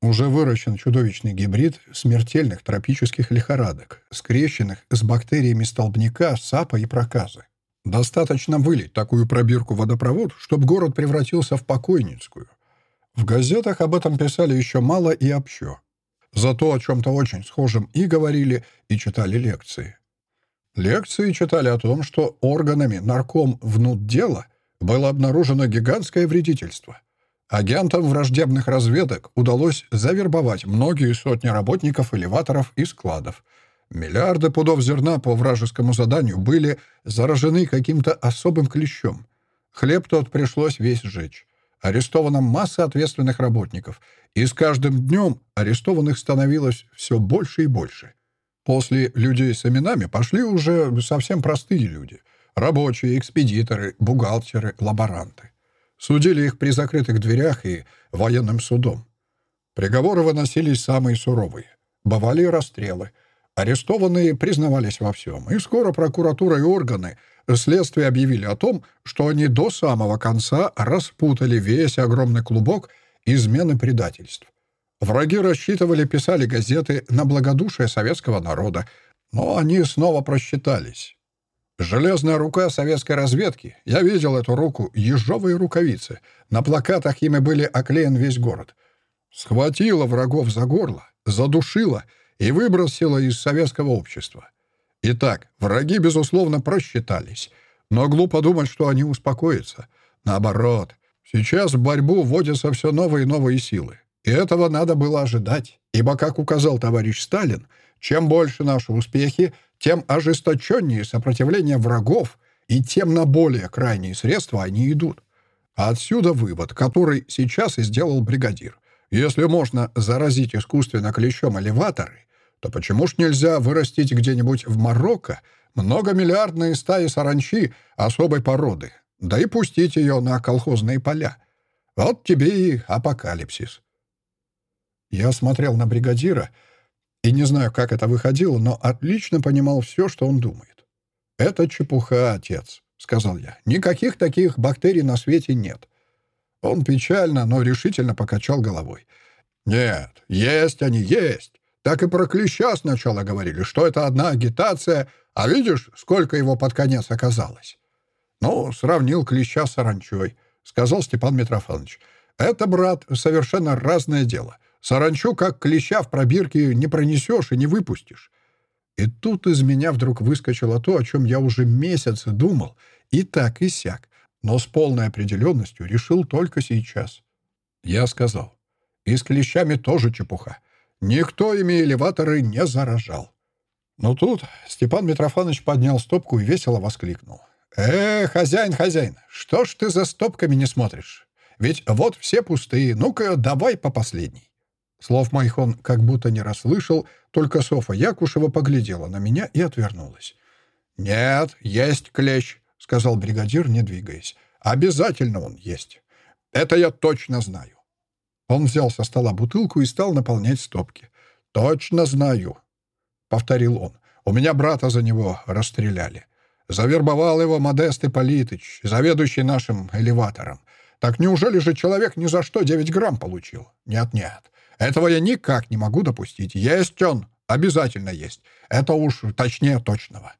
уже выращен чудовищный гибрид смертельных тропических лихорадок, скрещенных с бактериями столбняка, сапа и проказы. Достаточно вылить такую пробирку в водопровод, чтобы город превратился в покойницкую. В газетах об этом писали еще мало и общо. Зато о чем-то очень схожем и говорили, и читали лекции. Лекции читали о том, что органами нарком внут дела было обнаружено гигантское вредительство. Агентам враждебных разведок удалось завербовать многие сотни работников элеваторов и складов – Миллиарды пудов зерна по вражескому заданию были заражены каким-то особым клещом. Хлеб тот пришлось весь сжечь. Арестована масса ответственных работников, и с каждым днем арестованных становилось все больше и больше. После людей с именами пошли уже совсем простые люди. Рабочие, экспедиторы, бухгалтеры, лаборанты. Судили их при закрытых дверях и военным судом. Приговоры выносились самые суровые. Бывали расстрелы — Арестованные признавались во всем, и скоро прокуратура и органы следствия объявили о том, что они до самого конца распутали весь огромный клубок измен и предательств. Враги рассчитывали, писали газеты на благодушие советского народа, но они снова просчитались. Железная рука советской разведки, я видел эту руку, ежовые рукавицы, на плакатах ими были оклеен весь город, схватила врагов за горло, задушила — и выбросила из советского общества. Итак, враги, безусловно, просчитались, но глупо думать, что они успокоятся. Наоборот, сейчас в борьбу вводятся все новые и новые силы. И этого надо было ожидать, ибо, как указал товарищ Сталин, чем больше наши успехи, тем ожесточеннее сопротивление врагов, и тем на более крайние средства они идут. Отсюда вывод, который сейчас и сделал бригадир. Если можно заразить искусственно клещом элеваторы, то почему ж нельзя вырастить где-нибудь в Марокко многомиллиардные стаи саранчи особой породы, да и пустить ее на колхозные поля? Вот тебе и апокалипсис. Я смотрел на бригадира и не знаю, как это выходило, но отлично понимал все, что он думает. «Это чепуха, отец», — сказал я. «Никаких таких бактерий на свете нет». Он печально, но решительно покачал головой. «Нет, есть они, есть. Так и про клеща сначала говорили, что это одна агитация, а видишь, сколько его под конец оказалось. Ну, сравнил клеща с саранчой, сказал Степан Митрофанович. Это, брат, совершенно разное дело. Саранчу, как клеща в пробирке, не пронесешь и не выпустишь. И тут из меня вдруг выскочило то, о чем я уже месяцы думал, и так, и сяк, но с полной определенностью решил только сейчас. Я сказал, и с клещами тоже чепуха. Никто ими элеваторы не заражал. Но тут Степан Митрофанович поднял стопку и весело воскликнул. «Э, хозяин, хозяин, что ж ты за стопками не смотришь? Ведь вот все пустые, ну-ка давай по последней». Слов моих он как будто не расслышал, только Софа Якушева поглядела на меня и отвернулась. «Нет, есть клещ», — сказал бригадир, не двигаясь. «Обязательно он есть. Это я точно знаю. Он взял со стола бутылку и стал наполнять стопки. «Точно знаю», — повторил он. «У меня брата за него расстреляли. Завербовал его Модест Ипполитыч, заведующий нашим элеватором. Так неужели же человек ни за что девять грамм получил? Нет-нет, Этого я никак не могу допустить. Есть он, обязательно есть. Это уж точнее точного.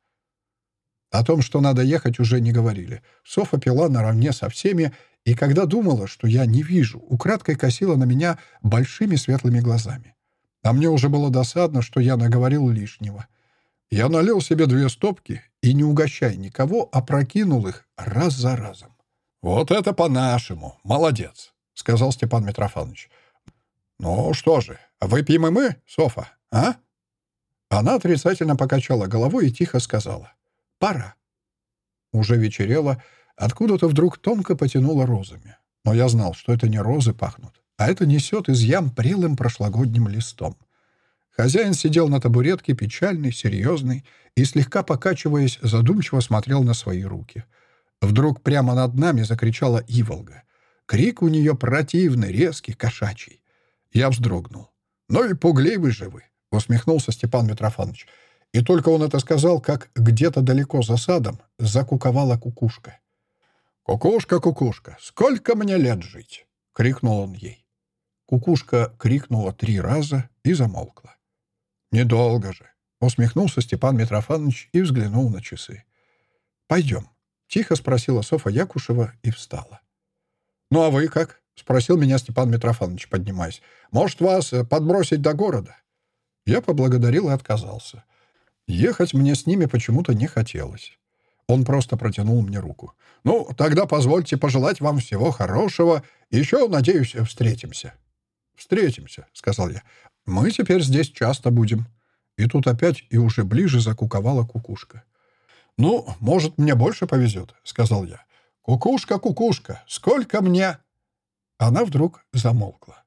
О том, что надо ехать, уже не говорили. Софа пила наравне со всеми, и когда думала, что я не вижу, украдкой косила на меня большими светлыми глазами. А мне уже было досадно, что я наговорил лишнего. Я налил себе две стопки и, не угощая никого, опрокинул их раз за разом. «Вот это по-нашему! Молодец!» — сказал Степан Митрофанович. «Ну что же, выпьем и мы, Софа, а?» Она отрицательно покачала головой и тихо сказала. «Пора». Уже вечерело, откуда-то вдруг тонко потянуло розами. Но я знал, что это не розы пахнут, а это несет из ям прелым прошлогодним листом. Хозяин сидел на табуретке, печальный, серьезный, и, слегка покачиваясь, задумчиво смотрел на свои руки. Вдруг прямо над нами закричала Иволга. Крик у нее противный, резкий, кошачий. Я вздрогнул. «Ну и пугливый же вы!» — усмехнулся Степан Митрофанович. И только он это сказал, как где-то далеко за садом закуковала кукушка. «Кукушка, кукушка, сколько мне лет жить?» — крикнул он ей. Кукушка крикнула три раза и замолкла. «Недолго же!» — усмехнулся Степан Митрофанович и взглянул на часы. «Пойдем», — тихо спросила Софа Якушева и встала. «Ну а вы как?» — спросил меня Степан Митрофанович, поднимаясь. «Может, вас э, подбросить до города?» Я поблагодарил и отказался. Ехать мне с ними почему-то не хотелось. Он просто протянул мне руку. «Ну, тогда позвольте пожелать вам всего хорошего. Еще, надеюсь, встретимся». «Встретимся», — сказал я. «Мы теперь здесь часто будем». И тут опять и уже ближе закуковала кукушка. «Ну, может, мне больше повезет», — сказал я. «Кукушка, кукушка, сколько мне...» Она вдруг замолкла.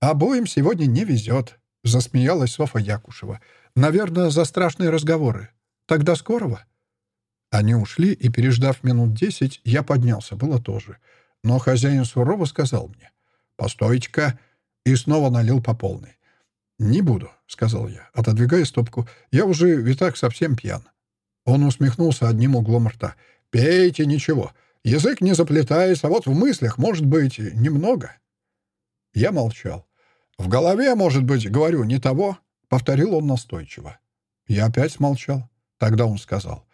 «Обоим сегодня не везет», — засмеялась Софа Якушева. «Наверное, за страшные разговоры. Тогда скорого?» Они ушли, и, переждав минут десять, я поднялся, было тоже. Но хозяин сурово сказал мне. «Постойте-ка!» и снова налил по полной. «Не буду», — сказал я, отодвигая стопку. «Я уже ведь так совсем пьян». Он усмехнулся одним углом рта. «Пейте, ничего. Язык не заплетается, а вот в мыслях, может быть, немного». Я молчал. «В голове, может быть, говорю, не того», — повторил он настойчиво. Я опять смолчал. Тогда он сказал.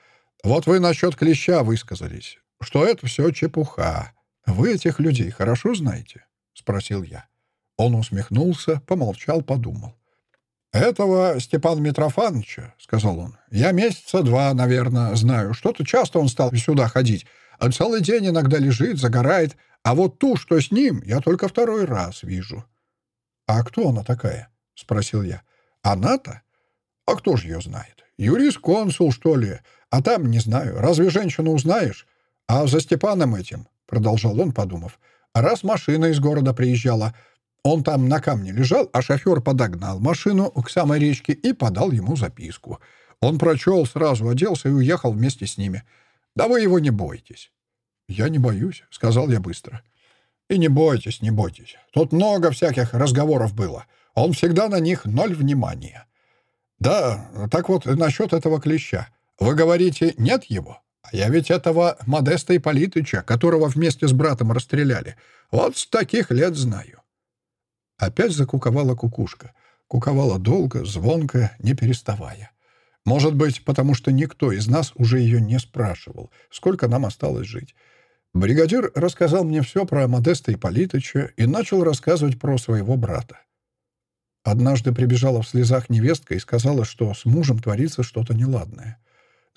«Вот вы насчет клеща высказались, что это все чепуха. Вы этих людей хорошо знаете?» — спросил я. Он усмехнулся, помолчал, подумал. «Этого Степана Митрофановича, — сказал он, — я месяца два, наверное, знаю. Что-то часто он стал сюда ходить. А целый день иногда лежит, загорает. А вот ту, что с ним, я только второй раз вижу». «А кто она такая?» — спросил я. «Она-то? А кто же ее знает? Юрис-консул, что ли? А там, не знаю, разве женщину узнаешь? А за Степаном этим, — продолжал он, подумав, — раз машина из города приезжала, он там на камне лежал, а шофер подогнал машину к самой речке и подал ему записку. Он прочел, сразу оделся и уехал вместе с ними. «Да вы его не бойтесь». «Я не боюсь», — сказал я быстро. «И не бойтесь, не бойтесь. Тут много всяких разговоров было. Он всегда на них ноль внимания». «Да, так вот, насчет этого клеща. Вы говорите, нет его? А я ведь этого Модеста Ипполитыча, которого вместе с братом расстреляли, вот с таких лет знаю. Опять закуковала кукушка. Куковала долго, звонко, не переставая. Может быть, потому что никто из нас уже ее не спрашивал, сколько нам осталось жить. Бригадир рассказал мне все про Модеста Ипполитыча и начал рассказывать про своего брата. Однажды прибежала в слезах невестка и сказала, что с мужем творится что-то неладное.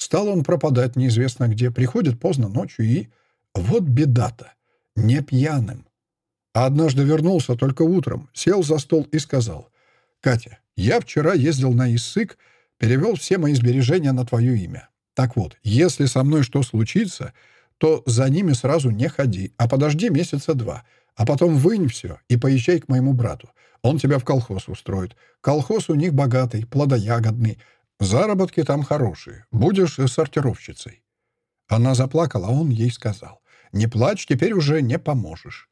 Стал он пропадать неизвестно где, приходит поздно ночью и... Вот беда-то! Не пьяным. А однажды вернулся только утром, сел за стол и сказал, «Катя, я вчера ездил на Иссык, перевел все мои сбережения на твое имя. Так вот, если со мной что случится, то за ними сразу не ходи, а подожди месяца два, а потом вынь все и поезжай к моему брату. Он тебя в колхоз устроит. Колхоз у них богатый, плодоягодный, заработки там хорошие, будешь сортировщицей». Она заплакала, а он ей сказал, «Не плачь, теперь уже не поможешь».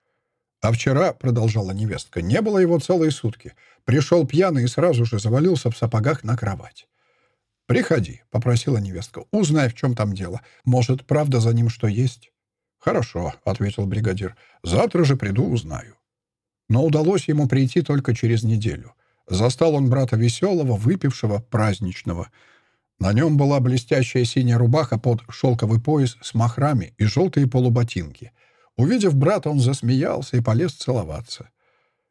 А вчера, — продолжала невестка, — не было его целые сутки. Пришел пьяный и сразу же завалился в сапогах на кровать. «Приходи», — попросила невестка, — «узнай, в чем там дело. Может, правда за ним что есть?» «Хорошо», — ответил бригадир. «Завтра же приду, узнаю». Но удалось ему прийти только через неделю. Застал он брата веселого, выпившего, праздничного. На нем была блестящая синяя рубаха под шелковый пояс с махрами и желтые полуботинки. Увидев брата, он засмеялся и полез целоваться.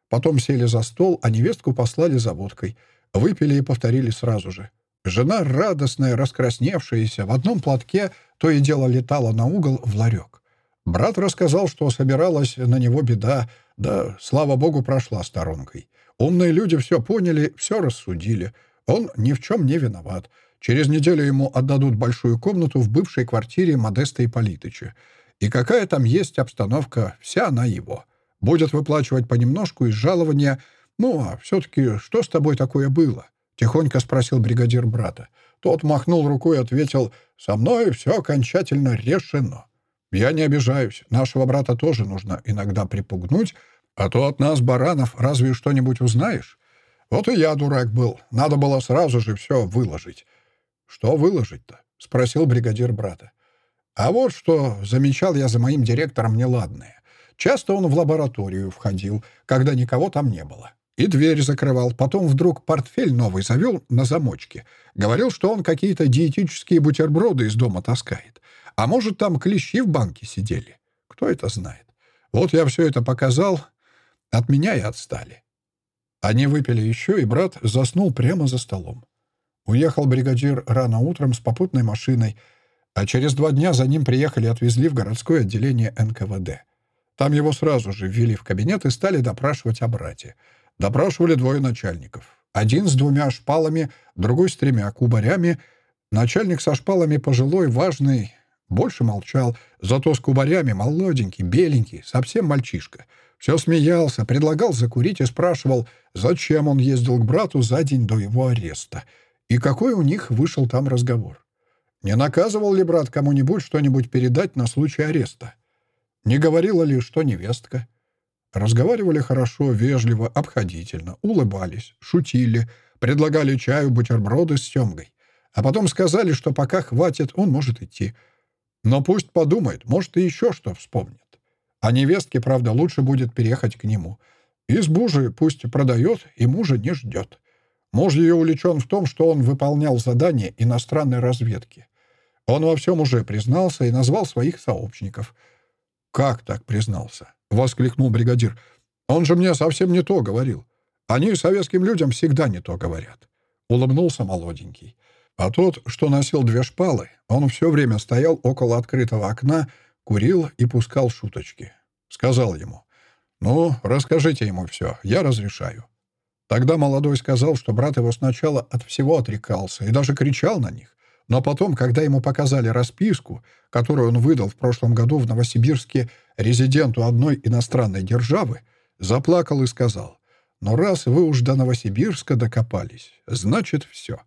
Потом сели за стол, а невестку послали за водкой. Выпили и повторили сразу же. Жена, радостная, раскрасневшаяся, в одном платке, то и дело летала на угол в ларек. Брат рассказал, что собиралась на него беда, да, слава богу, прошла сторонкой. Умные люди все поняли, все рассудили. Он ни в чем не виноват. Через неделю ему отдадут большую комнату в бывшей квартире Модеста Ипполитыча. И какая там есть обстановка, вся она его. Будет выплачивать понемножку из жалования. Ну, а все-таки что с тобой такое было? Тихонько спросил бригадир брата. Тот махнул рукой и ответил, «Со мной все окончательно решено. Я не обижаюсь. Нашего брата тоже нужно иногда припугнуть, а то от нас, баранов, разве что-нибудь узнаешь? Вот и я дурак был. Надо было сразу же все выложить». «Что выложить-то?» — спросил бригадир брата. «А вот что замечал я за моим директором неладное. Часто он в лабораторию входил, когда никого там не было. И дверь закрывал. Потом вдруг портфель новый завел на замочке. Говорил, что он какие-то диетические бутерброды из дома таскает. А может, там клещи в банке сидели. Кто это знает? Вот я все это показал. От меня и отстали. Они выпили еще, и брат заснул прямо за столом. Уехал бригадир рано утром с попутной машиной, а через два дня за ним приехали и отвезли в городское отделение НКВД. Там его сразу же ввели в кабинет и стали допрашивать о брате. Допрашивали двое начальников. Один с двумя шпалами, другой с тремя кубарями. Начальник со шпалами пожилой, важный, больше молчал, зато с кубарями молоденький, беленький, совсем мальчишка. Все смеялся, предлагал закурить и спрашивал, зачем он ездил к брату за день до его ареста. И какой у них вышел там разговор. Не наказывал ли брат кому-нибудь что-нибудь передать на случай ареста? Не говорила ли, что невестка? Разговаривали хорошо, вежливо, обходительно, улыбались, шутили, предлагали чаю, бутерброды с семгой. А потом сказали, что пока хватит, он может идти. Но пусть подумает, может, и еще что вспомнит. А невестке, правда, лучше будет переехать к нему. Избу же пусть продает и мужа не ждет. Муж ее увлечен в том, что он выполнял задание иностранной разведки. Он во всем уже признался и назвал своих сообщников. «Как так признался?» — воскликнул бригадир. «Он же мне совсем не то говорил. Они советским людям всегда не то говорят». Улыбнулся молоденький. А тот, что носил две шпалы, он все время стоял около открытого окна, курил и пускал шуточки. Сказал ему, «Ну, расскажите ему все, я разрешаю». Тогда молодой сказал, что брат его сначала от всего отрекался и даже кричал на них, но потом, когда ему показали расписку, которую он выдал в прошлом году в Новосибирске резиденту одной иностранной державы, заплакал и сказал, «Но раз вы уж до Новосибирска докопались, значит, все».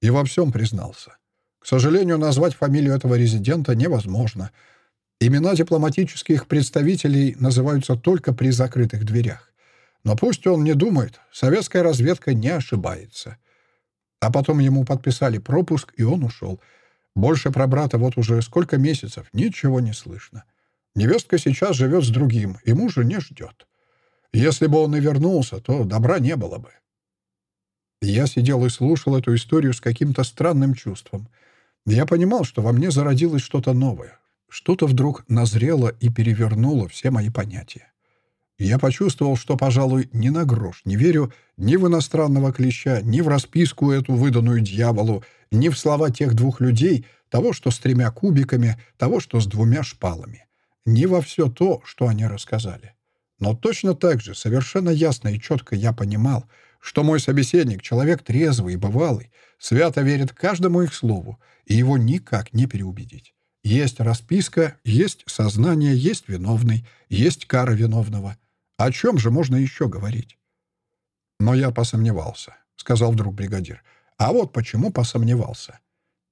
И во всем признался. К сожалению, назвать фамилию этого резидента невозможно. Имена дипломатических представителей называются только при закрытых дверях. Но пусть он не думает, советская разведка не ошибается. А потом ему подписали пропуск, и он ушел. Больше про брата вот уже сколько месяцев, ничего не слышно. Невестка сейчас живет с другим, и мужа не ждет. Если бы он и вернулся, то добра не было бы. Я сидел и слушал эту историю с каким-то странным чувством. Я понимал, что во мне зародилось что-то новое. Что-то вдруг назрело и перевернуло все мои понятия. Я почувствовал, что, пожалуй, ни на грош не верю ни в иностранного клеща, ни в расписку эту, выданную дьяволу, ни в слова тех двух людей, того, что с тремя кубиками, того, что с двумя шпалами, ни во все то, что они рассказали. Но точно так же, совершенно ясно и четко я понимал, что мой собеседник — человек трезвый и бывалый, свято верит каждому их слову, и его никак не переубедить. Есть расписка, есть сознание, есть виновный, есть кара виновного. О чем же можно еще говорить? Но я посомневался, — сказал вдруг бригадир. А вот почему посомневался.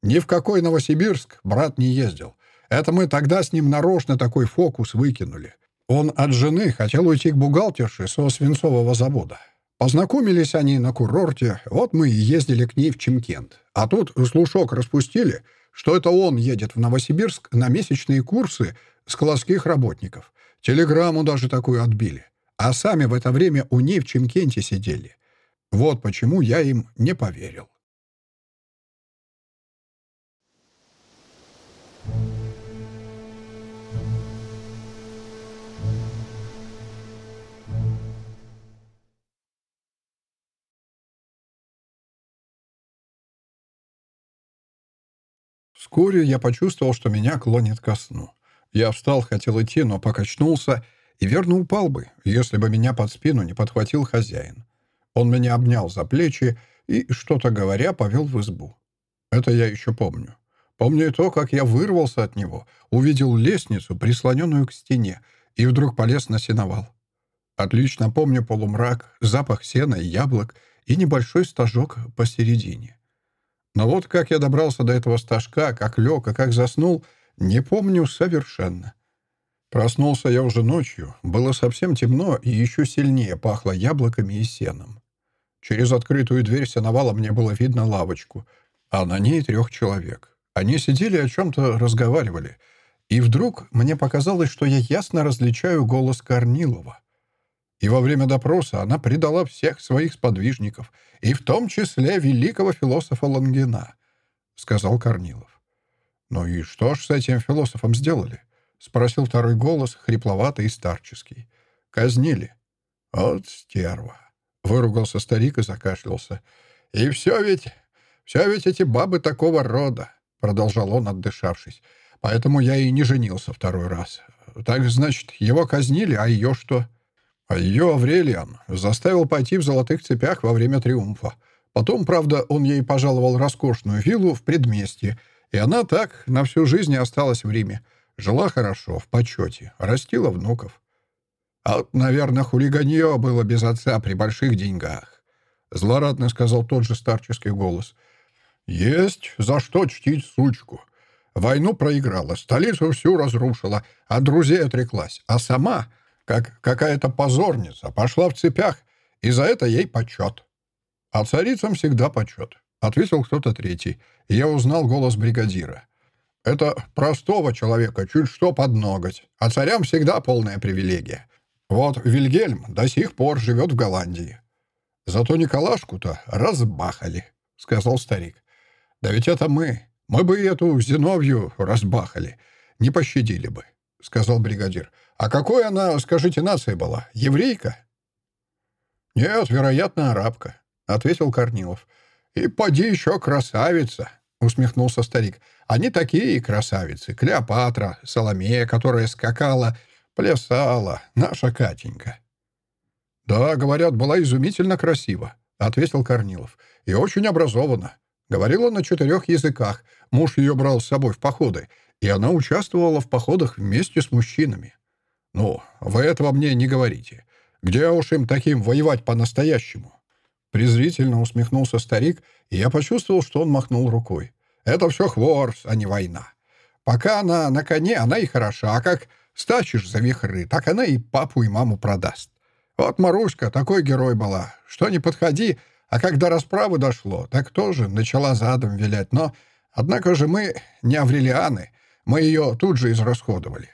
Ни в какой Новосибирск брат не ездил. Это мы тогда с ним нарочно такой фокус выкинули. Он от жены хотел уйти к бухгалтерше со свинцового завода. Познакомились они на курорте, вот мы и ездили к ней в Чемкент. А тут слушок распустили, что это он едет в Новосибирск на месячные курсы складских работников. Телеграмму даже такую отбили. а сами в это время у ней в Чемкенте сидели. Вот почему я им не поверил. Вскоре я почувствовал, что меня клонит ко сну. Я встал, хотел идти, но покачнулся и верно упал бы, если бы меня под спину не подхватил хозяин. Он меня обнял за плечи и, что-то говоря, повел в избу. Это я еще помню. Помню и то, как я вырвался от него, увидел лестницу, прислоненную к стене, и вдруг полез на сеновал. Отлично помню полумрак, запах сена и яблок и небольшой стажок посередине. Но вот как я добрался до этого стажка, как лег и как заснул, не помню совершенно. Проснулся я уже ночью, было совсем темно и еще сильнее пахло яблоками и сеном. Через открытую дверь сеновала мне было видно лавочку, а на ней трех человек. Они сидели о чем-то разговаривали, и вдруг мне показалось, что я ясно различаю голос Корнилова. И во время допроса она предала всех своих сподвижников, и в том числе великого философа Лангина, — сказал Корнилов. «Ну и что ж с этим философом сделали?» — спросил второй голос, хрипловатый и старческий. «Казнили». «Вот стерва!» — выругался старик и закашлялся. «И все ведь... Все ведь эти бабы такого рода!» — продолжал он, отдышавшись. «Поэтому я и не женился второй раз. Так, значит, его казнили, а ее что?» А ее Аврелиан заставил пойти в золотых цепях во время триумфа. Потом, правда, он ей пожаловал роскошную виллу в предместье, и она так на всю жизнь осталась в Риме. Жила хорошо, в почете, растила внуков. А, наверное, хулиганье было без отца при больших деньгах. Злорадно сказал тот же старческий голос. «Есть за что чтить сучку. Войну проиграла, столицу всю разрушила, от друзей отреклась, а сама как какая-то позорница, пошла в цепях, и за это ей почет. А царицам всегда почет, — ответил кто-то третий, и я узнал голос бригадира. Это простого человека чуть что под ноготь, а царям всегда полная привилегия. Вот Вильгельм до сих пор живет в Голландии. Зато Николашку-то разбахали, — сказал старик. Да ведь это мы. Мы бы эту Зиновью разбахали. Не пощадили бы, — сказал бригадир. «А какой она, скажите, нация была? Еврейка?» «Нет, вероятно, арабка», — ответил Корнилов. «И поди еще красавица», — усмехнулся старик. «Они такие красавицы. Клеопатра, Соломея, которая скакала, плясала, наша Катенька». «Да, говорят, была изумительно красива», — ответил Корнилов. «И очень образована. Говорила на четырех языках. Муж ее брал с собой в походы, и она участвовала в походах вместе с мужчинами. «Ну, вы этого мне не говорите. Где уж им таким воевать по-настоящему?» Презрительно усмехнулся старик, и я почувствовал, что он махнул рукой. «Это все хворс, а не война. Пока она на коне, она и хороша, а как стачишь за вихры, так она и папу, и маму продаст. Вот Маруська такой герой была, что не подходи, а когда расправы дошло, так тоже начала задом вилять. Но, однако же мы не аврелианы, мы ее тут же израсходовали.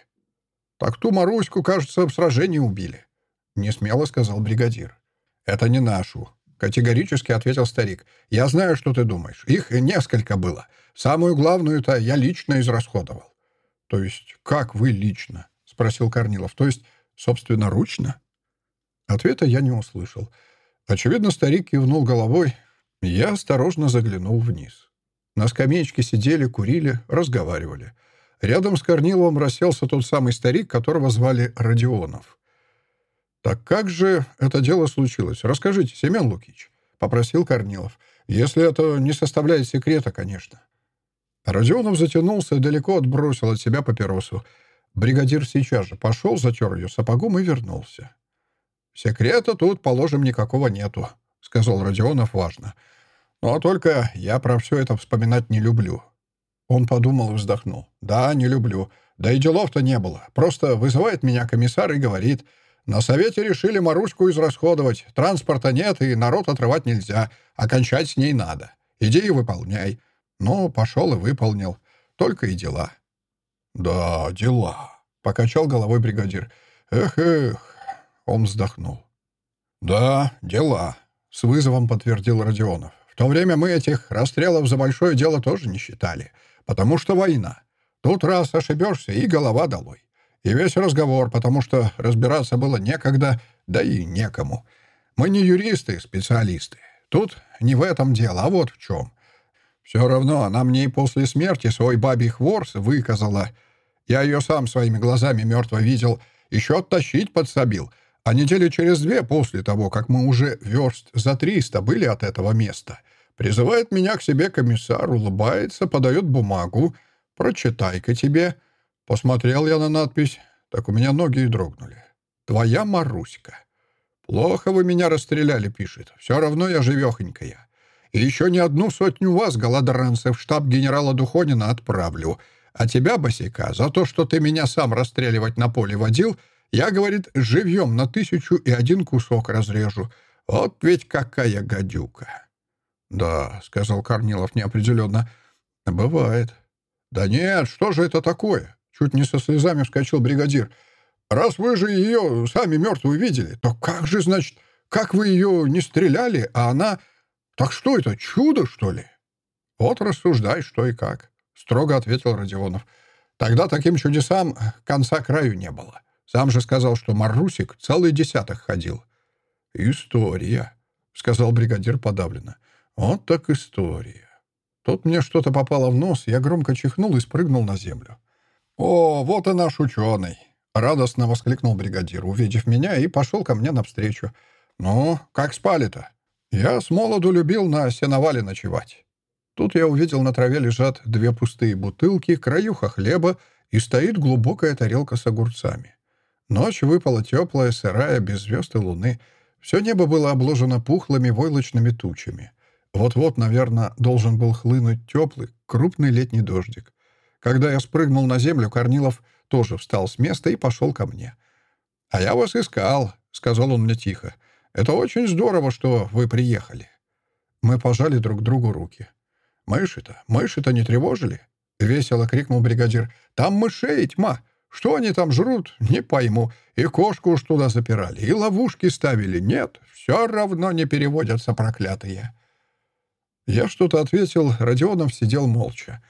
Так ту Маруську, кажется, в сражении убили. Не смело сказал бригадир. Это не нашу. Категорически ответил старик. «Я знаю, что ты думаешь. Их несколько было. Самую главную-то я лично израсходовал». «То есть как вы лично?» — спросил Корнилов. «То есть, собственно, ручно?» Ответа я не услышал. Очевидно, старик кивнул головой. Я осторожно заглянул вниз. На скамеечке сидели, курили, разговаривали. Рядом с Корниловым расселся тот самый старик, которого звали Родионов. «Так как же это дело случилось? Расскажите, Семен Лукич», — попросил Корнилов. «Если это не составляет секрета, конечно». Родионов затянулся и далеко отбросил от себя папиросу. Бригадир сейчас же пошел, затер ее сапогом и вернулся. «Секрета тут, положим, никакого нету», — сказал Родионов важно. «Но только я про все это вспоминать не люблю. Он подумал и вздохнул. «Да, не люблю. Да и делов-то не было. Просто вызывает меня комиссар и говорит, на совете решили Маруську израсходовать. Транспорта нет, и народ отрывать нельзя. Окончать с ней надо. Иди и выполняй». Ну, пошел и выполнил. Только и дела. «Да, дела», — покачал головой бригадир. «Эх, эх, Он вздохнул. «Да, дела», — с вызовом подтвердил Родионов. «В то время мы этих расстрелов за большое дело тоже не считали, потому что война. Тут раз ошибешься, и голова долой. И весь разговор, потому что разбираться было некогда, да и некому. Мы не юристы, специалисты. Тут не в этом дело, а вот в чем. Все равно она мне и после смерти свой бабий хворс выказала. Я ее сам своими глазами мертво видел, еще оттащить подсобил. А недели через две после того, как мы уже верст за триста были от этого места, призывает меня к себе комиссар, улыбается, подает бумагу. «Прочитай-ка тебе». Посмотрел я на надпись, так у меня ноги и дрогнули. «Твоя Маруська». «Плохо вы меня расстреляли», — пишет. «Все равно я живехонькая. И еще не одну сотню вас, голодранцы, в штаб генерала Духонина отправлю. А тебя, босика, за то, что ты меня сам расстреливать на поле водил, я, говорит, живьем на тысячу и один кусок разрежу. Вот ведь какая гадюка!» «Да», — сказал Корнилов неопределенно. «Бывает». «Да нет, что же это такое?» Чуть не со слезами вскочил бригадир. Раз вы же ее сами мертвую видели, то как же, значит, как вы ее не стреляли, а она... Так что это, чудо, что ли? Вот рассуждай, что и как, — строго ответил Родионов. Тогда таким чудесам конца краю не было. Сам же сказал, что Марусик целый десяток ходил. «История», — сказал бригадир подавленно. «Вот так история». Тут мне что-то попало в нос, я громко чихнул и спрыгнул на землю. «О, вот и наш ученый!» Радостно воскликнул бригадир, увидев меня, и пошел ко мне навстречу. «Ну, как спали-то?» «Я с молоду любил на сеновале ночевать». Тут я увидел, на траве лежат две пустые бутылки, краюха хлеба, и стоит глубокая тарелка с огурцами. Ночь выпала теплая, сырая, без звезд и луны. Все небо было обложено пухлыми войлочными тучами. Вот-вот, наверное, должен был хлынуть теплый, крупный летний дождик. Когда я спрыгнул на землю, Корнилов тоже встал с места и пошел ко мне. «А я вас искал», — сказал он мне тихо. «Это очень здорово, что вы приехали». Мы пожали друг другу руки. «Мыши-то, мыши-то не тревожили?» — весело крикнул бригадир. «Там мышей тьма! Что они там жрут, не пойму. И кошку уж туда запирали, и ловушки ставили. Нет, все равно не переводятся проклятые». Я что-то ответил, Родионов сидел молча.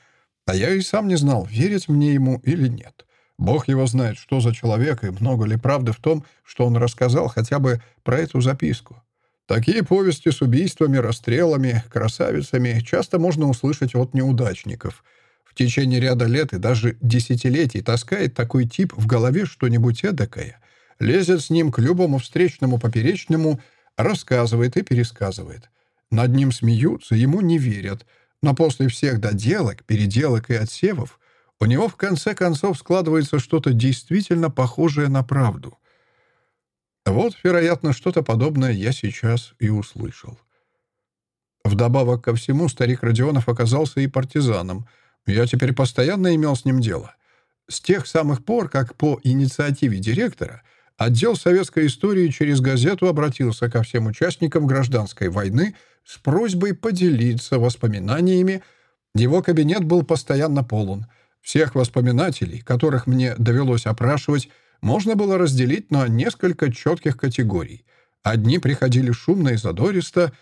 А я и сам не знал, верить мне ему или нет. Бог его знает, что за человек и много ли правды в том, что он рассказал хотя бы про эту записку. Такие повести с убийствами, расстрелами, красавицами часто можно услышать от неудачников. В течение ряда лет и даже десятилетий таскает такой тип в голове что-нибудь эдакое, лезет с ним к любому встречному поперечному, рассказывает и пересказывает. Над ним смеются, ему не верят, но после всех доделок, переделок и отсевов у него в конце концов складывается что-то действительно похожее на правду. Вот, вероятно, что-то подобное я сейчас и услышал. Вдобавок ко всему, старик Родионов оказался и партизаном. Я теперь постоянно имел с ним дело. С тех самых пор, как по инициативе директора отдел советской истории через газету обратился ко всем участникам гражданской войны с просьбой поделиться воспоминаниями, его кабинет был постоянно полон — всех воспоминателей, которых мне довелось опрашивать, можно было разделить на несколько четких категорий. Одни приходили шумно и задористо.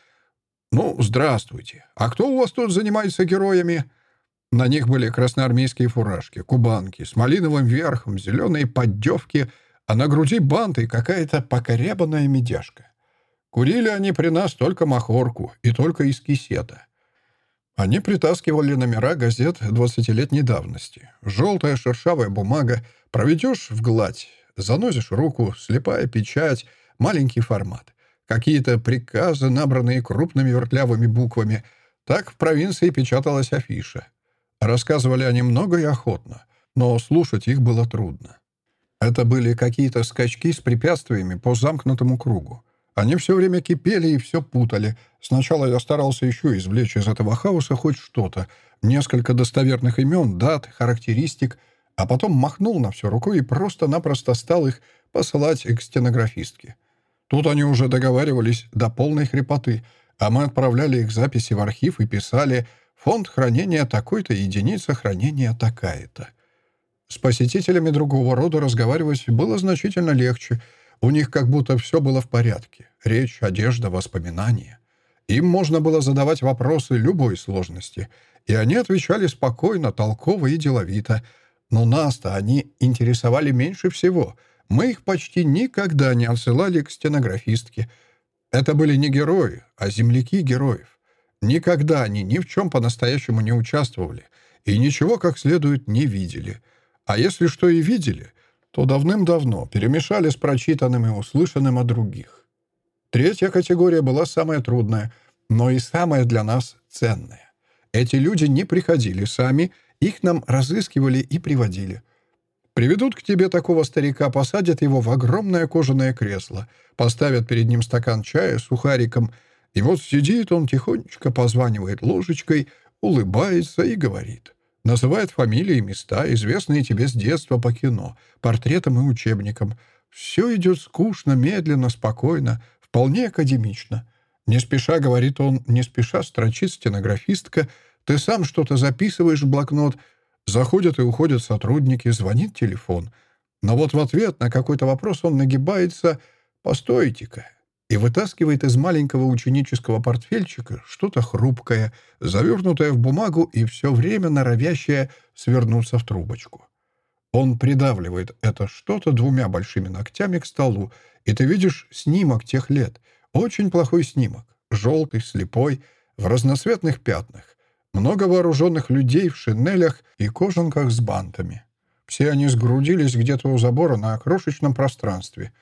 «Ну, здравствуйте. А кто у вас тут занимается героями?» На них были красноармейские фуражки, кубанки с малиновым верхом, зеленые поддевки, а на груди банты какая-то покорябанная медяшка. Курили они при нас только махорку и только из кисета. Они притаскивали номера газет двадцатилетней давности. Желтая шершавая бумага, проведешь в гладь, заносишь руку, слепая печать, маленький формат. Какие-то приказы, набранные крупными вертлявыми буквами. Так в провинции печаталась афиша. Рассказывали они много и охотно, но слушать их было трудно. Это были какие-то скачки с препятствиями по замкнутому кругу. Они все время кипели и все путали. Сначала я старался еще извлечь из этого хаоса хоть что-то. Несколько достоверных имен, дат, характеристик, а потом махнул на все рукой и просто-напросто стал их посылать к стенографистке. Тут они уже договаривались до полной хрипоты, а мы отправляли их записи в архив и писали «Фонд хранения такой-то, единица хранения такая-то». С посетителями другого рода разговаривать было значительно легче — У них как будто все было в порядке. Речь, одежда, воспоминания. Им можно было задавать вопросы любой сложности, и они отвечали спокойно, толково и деловито. Но нас-то они интересовали меньше всего. Мы их почти никогда не отсылали к стенографистке. Это были не герои, а земляки героев. Никогда они ни в чем по-настоящему не участвовали и ничего как следует не видели. А если что и видели, то давным-давно перемешали с прочитанным и услышанным о других. Третья категория была самая трудная, но и самая для нас ценная. Эти люди не приходили сами, их нам разыскивали и приводили. Приведут к тебе такого старика, посадят его в огромное кожаное кресло, поставят перед ним стакан чая с сухариком, и вот сидит он тихонечко, позванивает ложечкой, улыбается и говорит. Называет фамилии и места, известные тебе с детства по кино, портретам и учебникам. Все идет скучно, медленно, спокойно, Вполне академично. Не спеша, говорит он, не спеша строчит стенографистка, ты сам что-то записываешь в блокнот, заходят и уходят сотрудники, звонит телефон. Но вот в ответ на какой-то вопрос он нагибается «Постойте-ка» и вытаскивает из маленького ученического портфельчика что-то хрупкое, завернутое в бумагу и все время норовящее свернуться в трубочку. Он придавливает это что-то двумя большими ногтями к столу, и ты видишь снимок тех лет. Очень плохой снимок. Желтый, слепой, в разноцветных пятнах. Много вооруженных людей в шинелях и кожанках с бантами. Все они сгрудились где-то у забора на крошечном пространстве.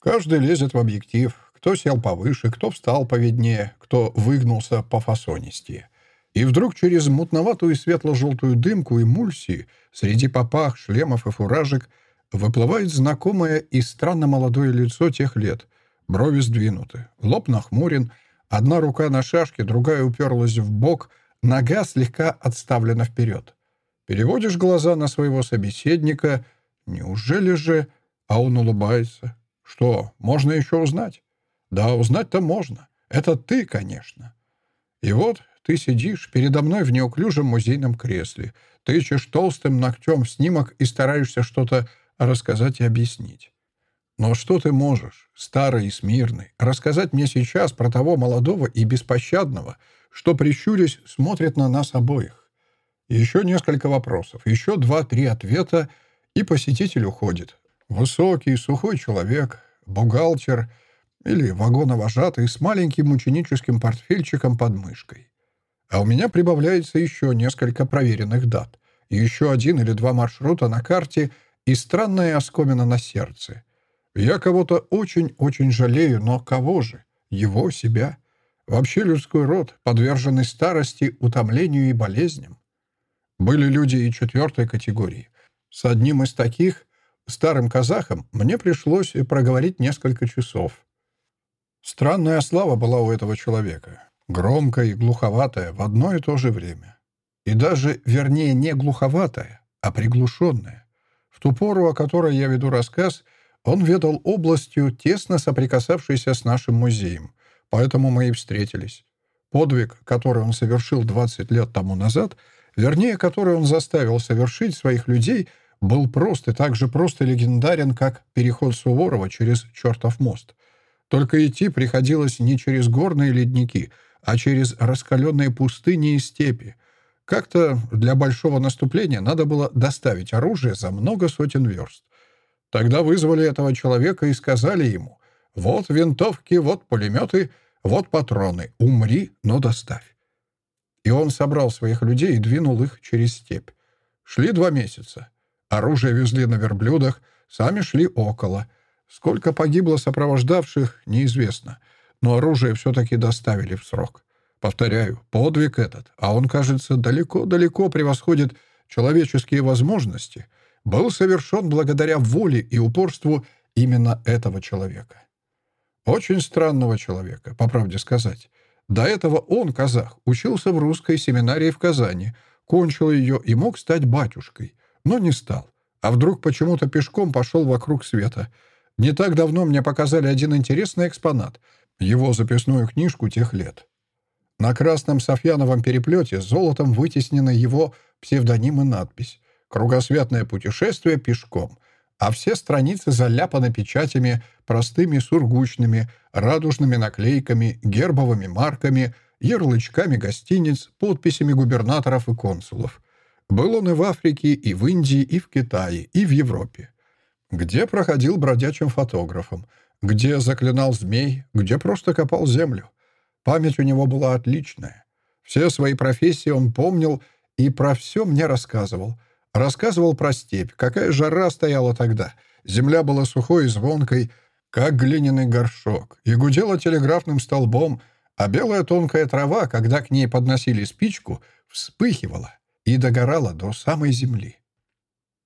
Каждый лезет в объектив. Кто сел повыше, кто встал поведнее, кто выгнулся по фасонистее. И вдруг через мутноватую светло-желтую дымку эмульсии среди попах, шлемов и фуражек выплывает знакомое и странно молодое лицо тех лет. Брови сдвинуты, лоб нахмурен, одна рука на шашке, другая уперлась в бок, нога слегка отставлена вперед. Переводишь глаза на своего собеседника. Неужели же... А он улыбается. Что, можно еще узнать? Да, узнать-то можно. Это ты, конечно. И вот ты сидишь передо мной в неуклюжем музейном кресле, тычешь толстым ногтем в снимок и стараешься что-то рассказать и объяснить. Но что ты можешь, старый и смирный, рассказать мне сейчас про того молодого и беспощадного, что, прищурясь, смотрит на нас обоих? Еще несколько вопросов, еще два-три ответа, и посетитель уходит. Высокий, сухой человек, бухгалтер или вагоновожатый с маленьким ученическим портфельчиком под мышкой. А у меня прибавляется еще несколько проверенных дат. Еще один или два маршрута на карте и странная оскомина на сердце. Я кого-то очень-очень жалею, но кого же? Его, себя? Вообще людской род, подверженный старости, утомлению и болезням. Были люди и четвертой категории. С одним из таких, старым казахом, мне пришлось проговорить несколько часов. Странная слава была у этого человека. Громкая и глуховатая в одно и то же время. И даже, вернее, не глуховатая, а приглушенная. В ту пору, о которой я веду рассказ, он ведал областью, тесно соприкасавшейся с нашим музеем, поэтому мы и встретились. Подвиг, который он совершил 20 лет тому назад, вернее, который он заставил совершить своих людей, был прост и так же прост и легендарен, как переход Суворова через чертов мост. Только идти приходилось не через горные ледники — а через раскаленные пустыни и степи. Как-то для большого наступления надо было доставить оружие за много сотен верст. Тогда вызвали этого человека и сказали ему, «Вот винтовки, вот пулеметы, вот патроны. Умри, но доставь». И он собрал своих людей и двинул их через степь. Шли два месяца. Оружие везли на верблюдах, сами шли около. Сколько погибло сопровождавших, неизвестно — но оружие все-таки доставили в срок. Повторяю, подвиг этот, а он, кажется, далеко-далеко превосходит человеческие возможности, был совершен благодаря воле и упорству именно этого человека. Очень странного человека, по правде сказать. До этого он, казах, учился в русской семинарии в Казани, кончил ее и мог стать батюшкой, но не стал. А вдруг почему-то пешком пошел вокруг света. Не так давно мне показали один интересный экспонат — его записную книжку тех лет. На красном софьяновом переплете золотом вытеснены его псевдоним и надпись «Кругосветное путешествие пешком». а все страницы заляпаны печатями, простыми сургучными, радужными наклейками, гербовыми марками, ярлычками гостиниц, подписями губернаторов и консулов. Был он и в Африке, и в Индии, и в Китае, и в Европе. Где проходил бродячим фотографом, где заклинал змей, где просто копал землю. Память у него была отличная. Все свои профессии он помнил и про все мне рассказывал — Рассказывал про степь, какая жара стояла тогда. Земля была сухой и звонкой, как глиняный горшок, и гудела телеграфным столбом, а белая тонкая трава, когда к ней подносили спичку, вспыхивала и догорала до самой земли.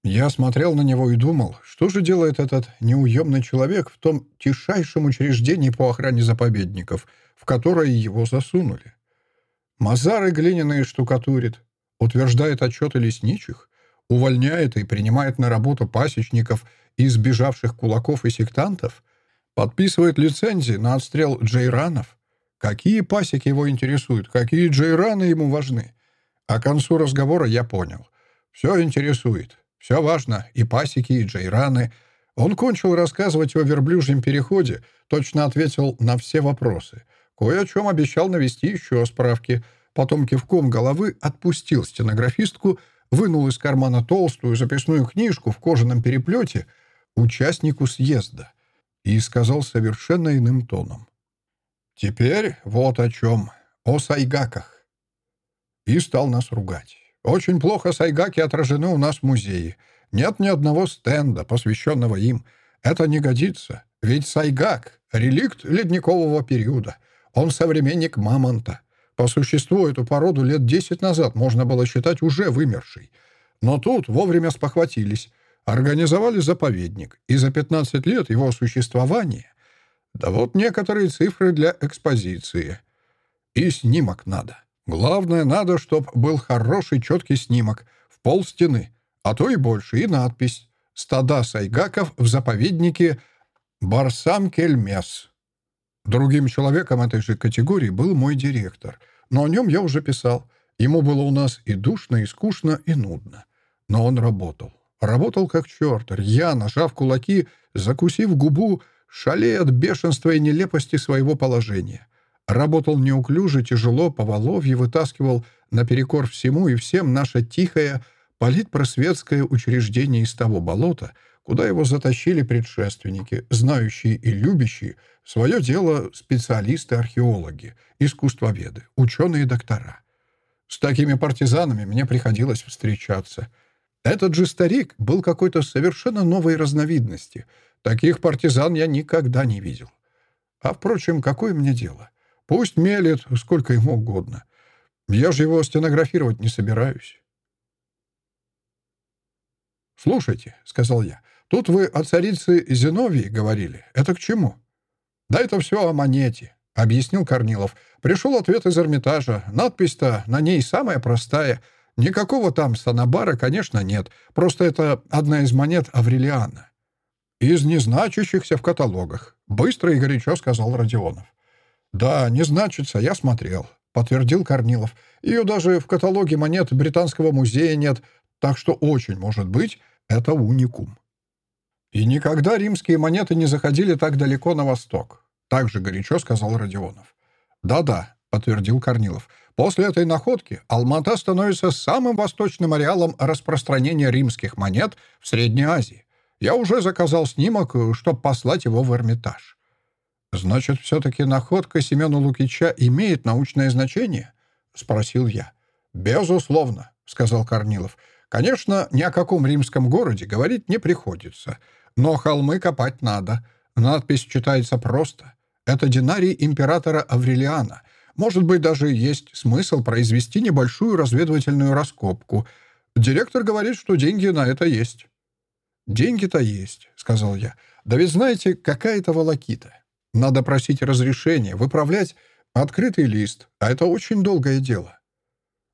Я смотрел на него и думал, что же делает этот неуемный человек в том тишайшем учреждении по охране заповедников, в которое его засунули. Мазары глиняные штукатурит, утверждает отчеты лесничих, увольняет и принимает на работу пасечников из сбежавших кулаков и сектантов, подписывает лицензии на отстрел джейранов. Какие пасеки его интересуют, какие джейраны ему важны? А концу разговора я понял. Все интересует, все важно, и пасеки, и джейраны. Он кончил рассказывать о верблюжьем переходе, точно ответил на все вопросы. Кое о чем обещал навести еще справки. Потом кивком головы отпустил стенографистку, вынул из кармана толстую записную книжку в кожаном переплете участнику съезда и сказал совершенно иным тоном. «Теперь вот о чем. О сайгаках». И стал нас ругать. «Очень плохо сайгаки отражены у нас в музее. Нет ни одного стенда, посвященного им. Это не годится, ведь сайгак — реликт ледникового периода. Он современник мамонта. По существу эту породу лет десять назад можно было считать уже вымершей. Но тут вовремя спохватились, организовали заповедник, и за 15 лет его существования да вот некоторые цифры для экспозиции. И снимок надо. Главное, надо, чтобы был хороший четкий снимок, в пол стены, а то и больше, и надпись «Стада сайгаков в заповеднике Барсам-Кельмес». Другим человеком этой же категории был мой директор, но о нем я уже писал. Ему было у нас и душно, и скучно, и нудно. Но он работал. Работал как черт, рья, нажав кулаки, закусив губу, шалея от бешенства и нелепости своего положения. Работал неуклюже, тяжело, по воловье вытаскивал наперекор всему и всем наше тихое политпросветское учреждение из того болота, куда его затащили предшественники, знающие и любящие свое дело специалисты-археологи, искусствоведы, ученые-доктора. С такими партизанами мне приходилось встречаться. Этот же старик был какой-то совершенно новой разновидности. Таких партизан я никогда не видел. А, впрочем, какое мне дело? Пусть мелет сколько ему угодно. Я же его стенографировать не собираюсь. «Слушайте», — сказал я, Тут вы о царице Зиновии говорили. Это к чему?» «Да это все о монете», — объяснил Корнилов. «Пришел ответ из Эрмитажа. Надпись-то на ней самая простая. Никакого там Санабара, конечно, нет. Просто это одна из монет Аврелиана». «Из незначащихся в каталогах», — быстро и горячо сказал Родионов. «Да, не значится, я смотрел», — подтвердил Корнилов. «Ее даже в каталоге монет Британского музея нет, так что очень может быть, это уникум». И никогда римские монеты не заходили так далеко на восток. Так же горячо сказал Родионов. «Да-да», — подтвердил Корнилов. «После этой находки Алмата становится самым восточным ареалом распространения римских монет в Средней Азии. Я уже заказал снимок, чтобы послать его в Эрмитаж». «Значит, все-таки находка Семена Лукича имеет научное значение?» — спросил я. «Безусловно», — сказал Корнилов. «Конечно, ни о каком римском городе говорить не приходится». Но холмы копать надо. Надпись читается просто. Это динарий императора Аврелиана. Может быть, даже есть смысл произвести небольшую разведывательную раскопку. Директор говорит, что деньги на это есть. «Деньги-то есть», — сказал я. «Да ведь знаете, какая это волокита. Надо просить разрешения, выправлять открытый лист, а это очень долгое дело».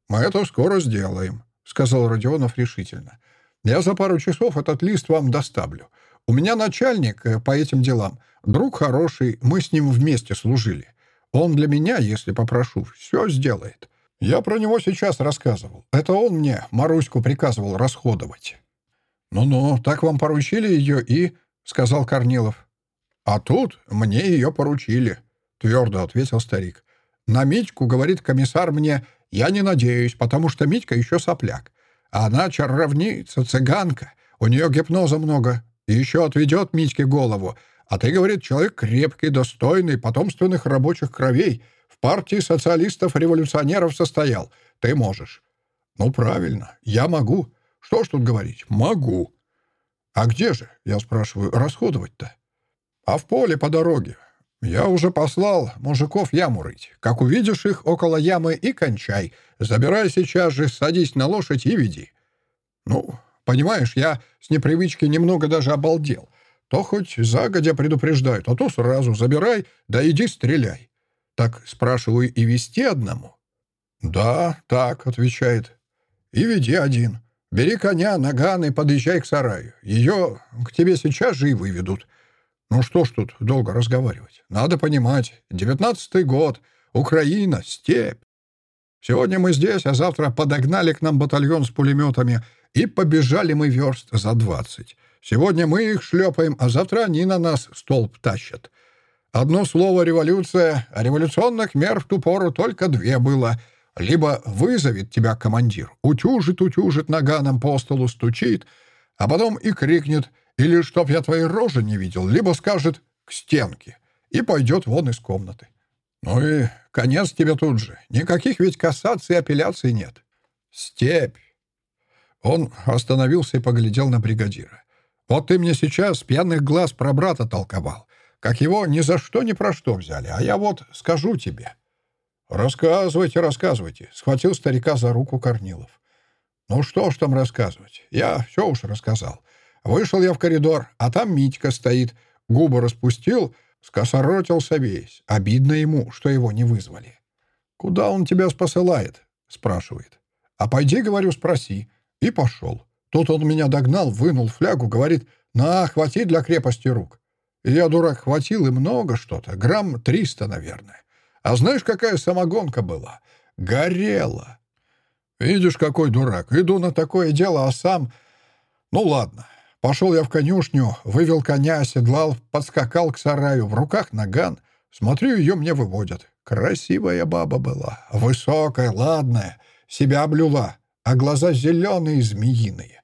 «Мы это скоро сделаем», — сказал Родионов решительно. «Я за пару часов этот лист вам доставлю. У меня начальник э, по этим делам. Друг хороший, мы с ним вместе служили. Он для меня, если попрошу, все сделает. Я про него сейчас рассказывал. Это он мне Маруську приказывал расходовать. «Ну-ну, так вам поручили ее и...» — сказал Корнилов. «А тут мне ее поручили», — твердо ответил старик. «На Митьку, — говорит комиссар мне, — я не надеюсь, потому что Митька еще сопляк. Она чаровница, цыганка, у нее гипноза много, еще отведет Митьке голову. А ты, — говорит, — человек крепкий, достойный, потомственных рабочих кровей, в партии социалистов-революционеров состоял. Ты можешь». «Ну, правильно, я могу. Что ж тут говорить? Могу». «А где же, я спрашиваю, расходовать-то?» «А в поле по дороге. Я уже послал мужиков яму рыть. Как увидишь их около ямы и кончай. Забирай сейчас же, садись на лошадь и веди». «Ну, понимаешь, я с непривычки немного даже обалдел. То хоть загодя предупреждают, а то сразу забирай, да иди стреляй. Так, спрашиваю, и вести одному?» «Да, так», — отвечает. «И веди один. Бери коня, наган и подъезжай к сараю. Ее к тебе сейчас же и выведут. Ну что ж тут долго разговаривать? Надо понимать. Девятнадцатый год. Украина. Степь. Сегодня мы здесь, а завтра подогнали к нам батальон с пулеметами, и побежали мы верст за двадцать. Сегодня мы их шлепаем, а завтра они на нас столб тащат. Одно слово «революция», а революционных мер в ту пору только две было — либо вызовет тебя командир, утюжит-утюжит наганом по столу, стучит, а потом и крикнет, или чтоб я твоей рожи не видел, либо скажет «к стенке» и пойдет вон из комнаты. Ну и конец тебе тут же. Никаких ведь кассаций и апелляций нет. Степь. Он остановился и поглядел на бригадира. Вот ты мне сейчас пьяных глаз про брата толковал, как его ни за что ни про что взяли, а я вот скажу тебе — «Рассказывайте, рассказывайте», — схватил старика за руку Корнилов. «Ну что ж там рассказывать? Я все уж рассказал. Вышел я в коридор, а там Митька стоит, губы распустил, скосоротился весь. Обидно ему, что его не вызвали. «Куда он тебя спосылает?» — спрашивает. «А пойди, — говорю, — спроси». И пошел. Тут он меня догнал, вынул флягу, говорит, «На, хвати для крепости рук». Я, дурак, хватил и много что-то, грамм триста, наверное. А знаешь, какая самогонка была? Горела. Видишь, какой дурак. Иду на такое дело, а сам... Ну, ладно. Пошел я в конюшню, вывел коня, оседлал, подскакал к сараю, в руках наган. Смотрю, ее мне выводят. Красивая баба была, высокая, ладная, себя блюла, а глаза зеленые, змеиные.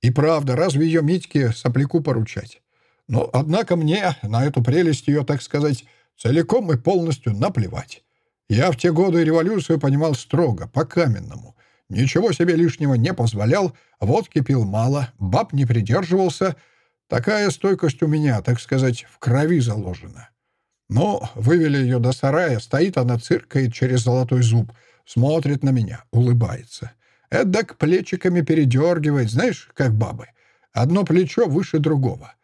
И правда, разве ее Митьке сопляку поручать? Но, однако, мне на эту прелесть ее, так сказать, Целиком и полностью наплевать. Я в те годы революцию понимал строго, по-каменному. Ничего себе лишнего не позволял, водки пил мало, баб не придерживался. Такая стойкость у меня, так сказать, в крови заложена. Но вывели ее до сарая, стоит она, циркает через золотой зуб, смотрит на меня, улыбается. Эдак плечиками передергивает, знаешь, как бабы. Одно плечо выше другого.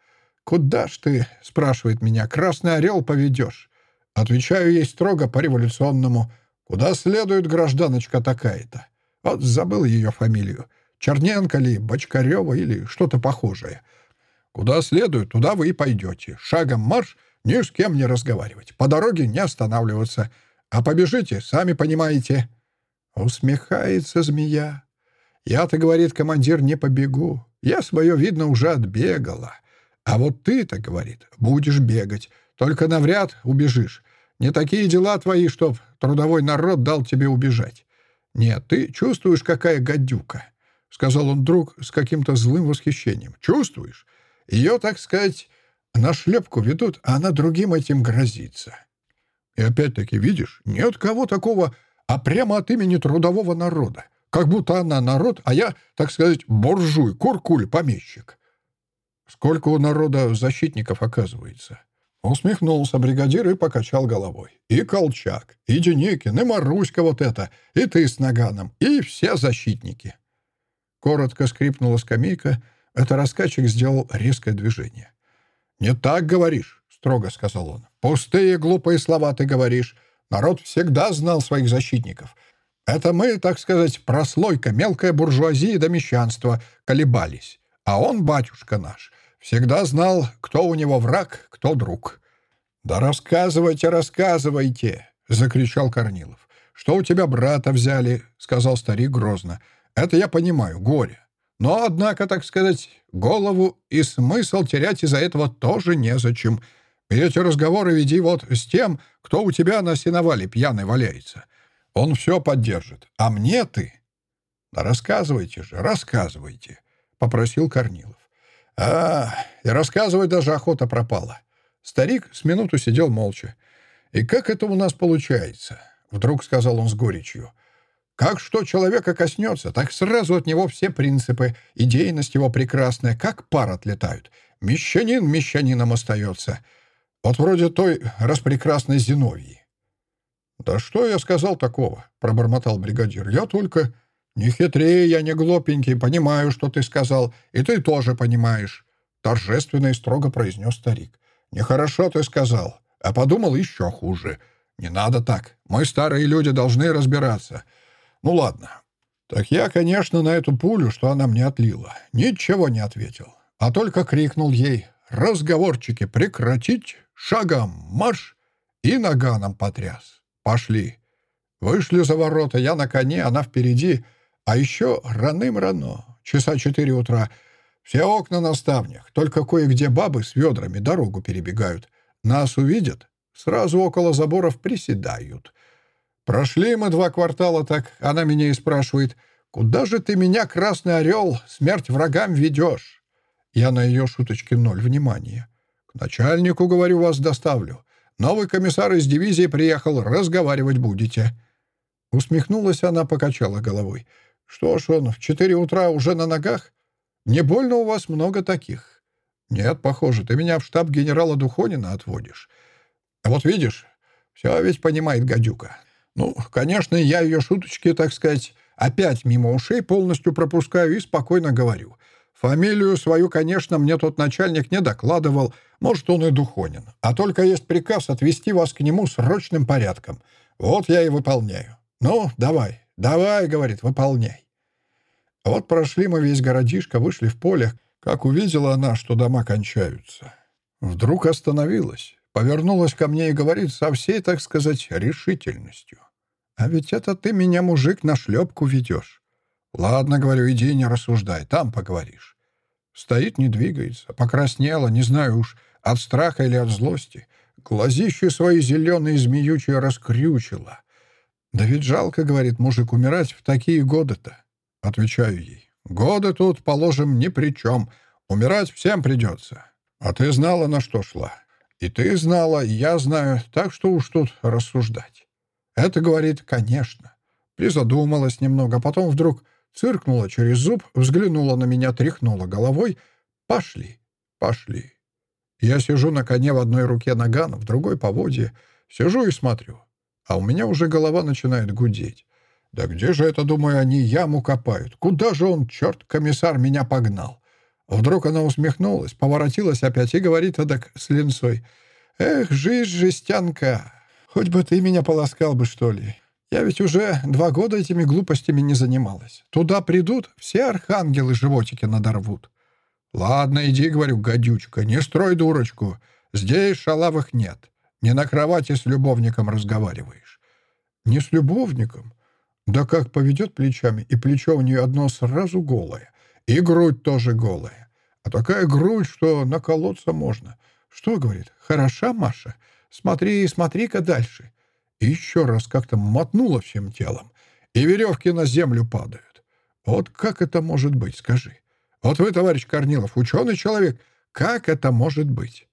«Куда ж ты, — спрашивает меня, — красный орел поведешь?» Отвечаю ей строго по-революционному. «Куда следует гражданочка такая-то?» Вот забыл ее фамилию. Черненко ли, Бочкарева или что-то похожее. Куда следует, туда вы и пойдете. Шагом марш, ни с кем не разговаривать. По дороге не останавливаться. А побежите, сами понимаете. Усмехается змея. Я-то, говорит командир, не побегу. Я свое, видно, уже отбегала. А вот ты-то, говорит, будешь бегать, только навряд убежишь. Не такие дела твои, чтоб трудовой народ дал тебе убежать. Нет, ты чувствуешь, какая гадюка, — сказал он вдруг с каким-то злым восхищением. Чувствуешь? Ее, так сказать, на шлепку ведут, а она другим этим грозится. И опять-таки, видишь, нет кого такого, а прямо от имени трудового народа. Как будто она народ, а я, так сказать, буржуй, куркуль, помещик. Сколько у народа защитников оказывается?» Усмехнулся бригадир и покачал головой. «И Колчак, и Деникин, и Маруська вот это, и ты с Наганом, и все защитники». Коротко скрипнула скамейка. Это раскачек сделал резкое движение. «Не так говоришь», — строго сказал он. «Пустые глупые слова ты говоришь. Народ всегда знал своих защитников. Это мы, так сказать, прослойка, мелкая буржуазия до мещанства колебались. А он, батюшка наш, Всегда знал, кто у него враг, кто друг. «Да рассказывайте, рассказывайте!» — закричал Корнилов. «Что у тебя брата взяли?» — сказал старик грозно. «Это я понимаю, горе. Но, однако, так сказать, голову и смысл терять из-за этого тоже незачем. И эти разговоры веди вот с тем, кто у тебя на сеновале пьяный валяется. Он все поддержит. А мне ты... «Да рассказывайте же, рассказывайте», — попросил Корнилов. «А, и рассказывать даже охота пропала». Старик с минуту сидел молча. «И как это у нас получается?» — вдруг сказал он с горечью. «Как что человека коснется, так сразу от него все принципы, идейность его прекрасная, как пар отлетают. Мещанин мещанином остается. Вот вроде той распрекрасной Зиновьи». «Да что я сказал такого?» — пробормотал бригадир. «Я только...» «Не хитрее, я не глупенький, понимаю, что ты сказал, и ты тоже понимаешь», — торжественно и строго произнес старик. «Нехорошо ты сказал, а подумал еще хуже. Не надо так, мы старые люди должны разбираться. Ну ладно». Так я, конечно, на эту пулю, что она мне отлила, ничего не ответил, а только крикнул ей «Разговорчики прекратить! Шагом марш!» и наганом потряс. «Пошли!» Вышли за ворота, я на коне, она впереди — а еще раным-рано, часа четыре утра. Все окна на ставнях, только кое-где бабы с ведрами дорогу перебегают. Нас увидят, сразу около заборов приседают. Прошли мы два квартала так, она меня и спрашивает, «Куда же ты меня, Красный Орел, смерть врагам ведешь?» Я на ее шуточки ноль внимания. «К начальнику, говорю, вас доставлю. Новый комиссар из дивизии приехал, разговаривать будете». Усмехнулась она, покачала головой. «Что ж он, в четыре утра уже на ногах? Не больно у вас много таких?» «Нет, похоже, ты меня в штаб генерала Духонина отводишь. Вот видишь, все ведь понимает гадюка. Ну, конечно, я ее шуточки, так сказать, опять мимо ушей полностью пропускаю и спокойно говорю. Фамилию свою, конечно, мне тот начальник не докладывал, может, он и Духонин. А только есть приказ отвести вас к нему срочным порядком. Вот я и выполняю. Ну, давай, «Давай, — говорит, — выполняй». Вот прошли мы весь городишко, вышли в поле, как увидела она, что дома кончаются. Вдруг остановилась, повернулась ко мне и говорит со всей, так сказать, решительностью. «А ведь это ты меня, мужик, на шлепку ведешь». «Ладно, — говорю, — иди не рассуждай, там поговоришь». Стоит, не двигается, покраснела, не знаю уж, от страха или от злости. Глазищи свои зеленые змеючие раскрючила. «Да ведь жалко, — говорит мужик, — умирать в такие годы-то». Отвечаю ей. «Годы тут, положим, ни при чем. Умирать всем придется. А ты знала, на что шла. И ты знала, и я знаю, так что уж тут рассуждать». Это говорит «конечно». Призадумалась немного, потом вдруг циркнула через зуб, взглянула на меня, тряхнула головой. «Пошли, пошли». Я сижу на коне в одной руке наган, в другой — поводье. Сижу и смотрю а у меня уже голова начинает гудеть. Да где же это, думаю, они яму копают? Куда же он, черт, комиссар, меня погнал? Вдруг она усмехнулась, поворотилась опять и говорит эдак с линцой. «Эх, жизнь, жестянка! Хоть бы ты меня полоскал бы, что ли. Я ведь уже два года этими глупостями не занималась. Туда придут, все архангелы животики надорвут». «Ладно, иди, — говорю, — гадючка, не строй дурочку. Здесь шалавых нет. Не на кровати с любовником разговариваешь. Не с любовником? Да как поведет плечами, и плечо у нее одно сразу голое, и грудь тоже голая. А такая грудь, что наколоться можно. Что, говорит, хороша Маша? Смотри, смотри-ка дальше. И еще раз как-то мотнула всем телом, и веревки на землю падают. Вот как это может быть, скажи? Вот вы, товарищ Корнилов, ученый человек, как это может быть?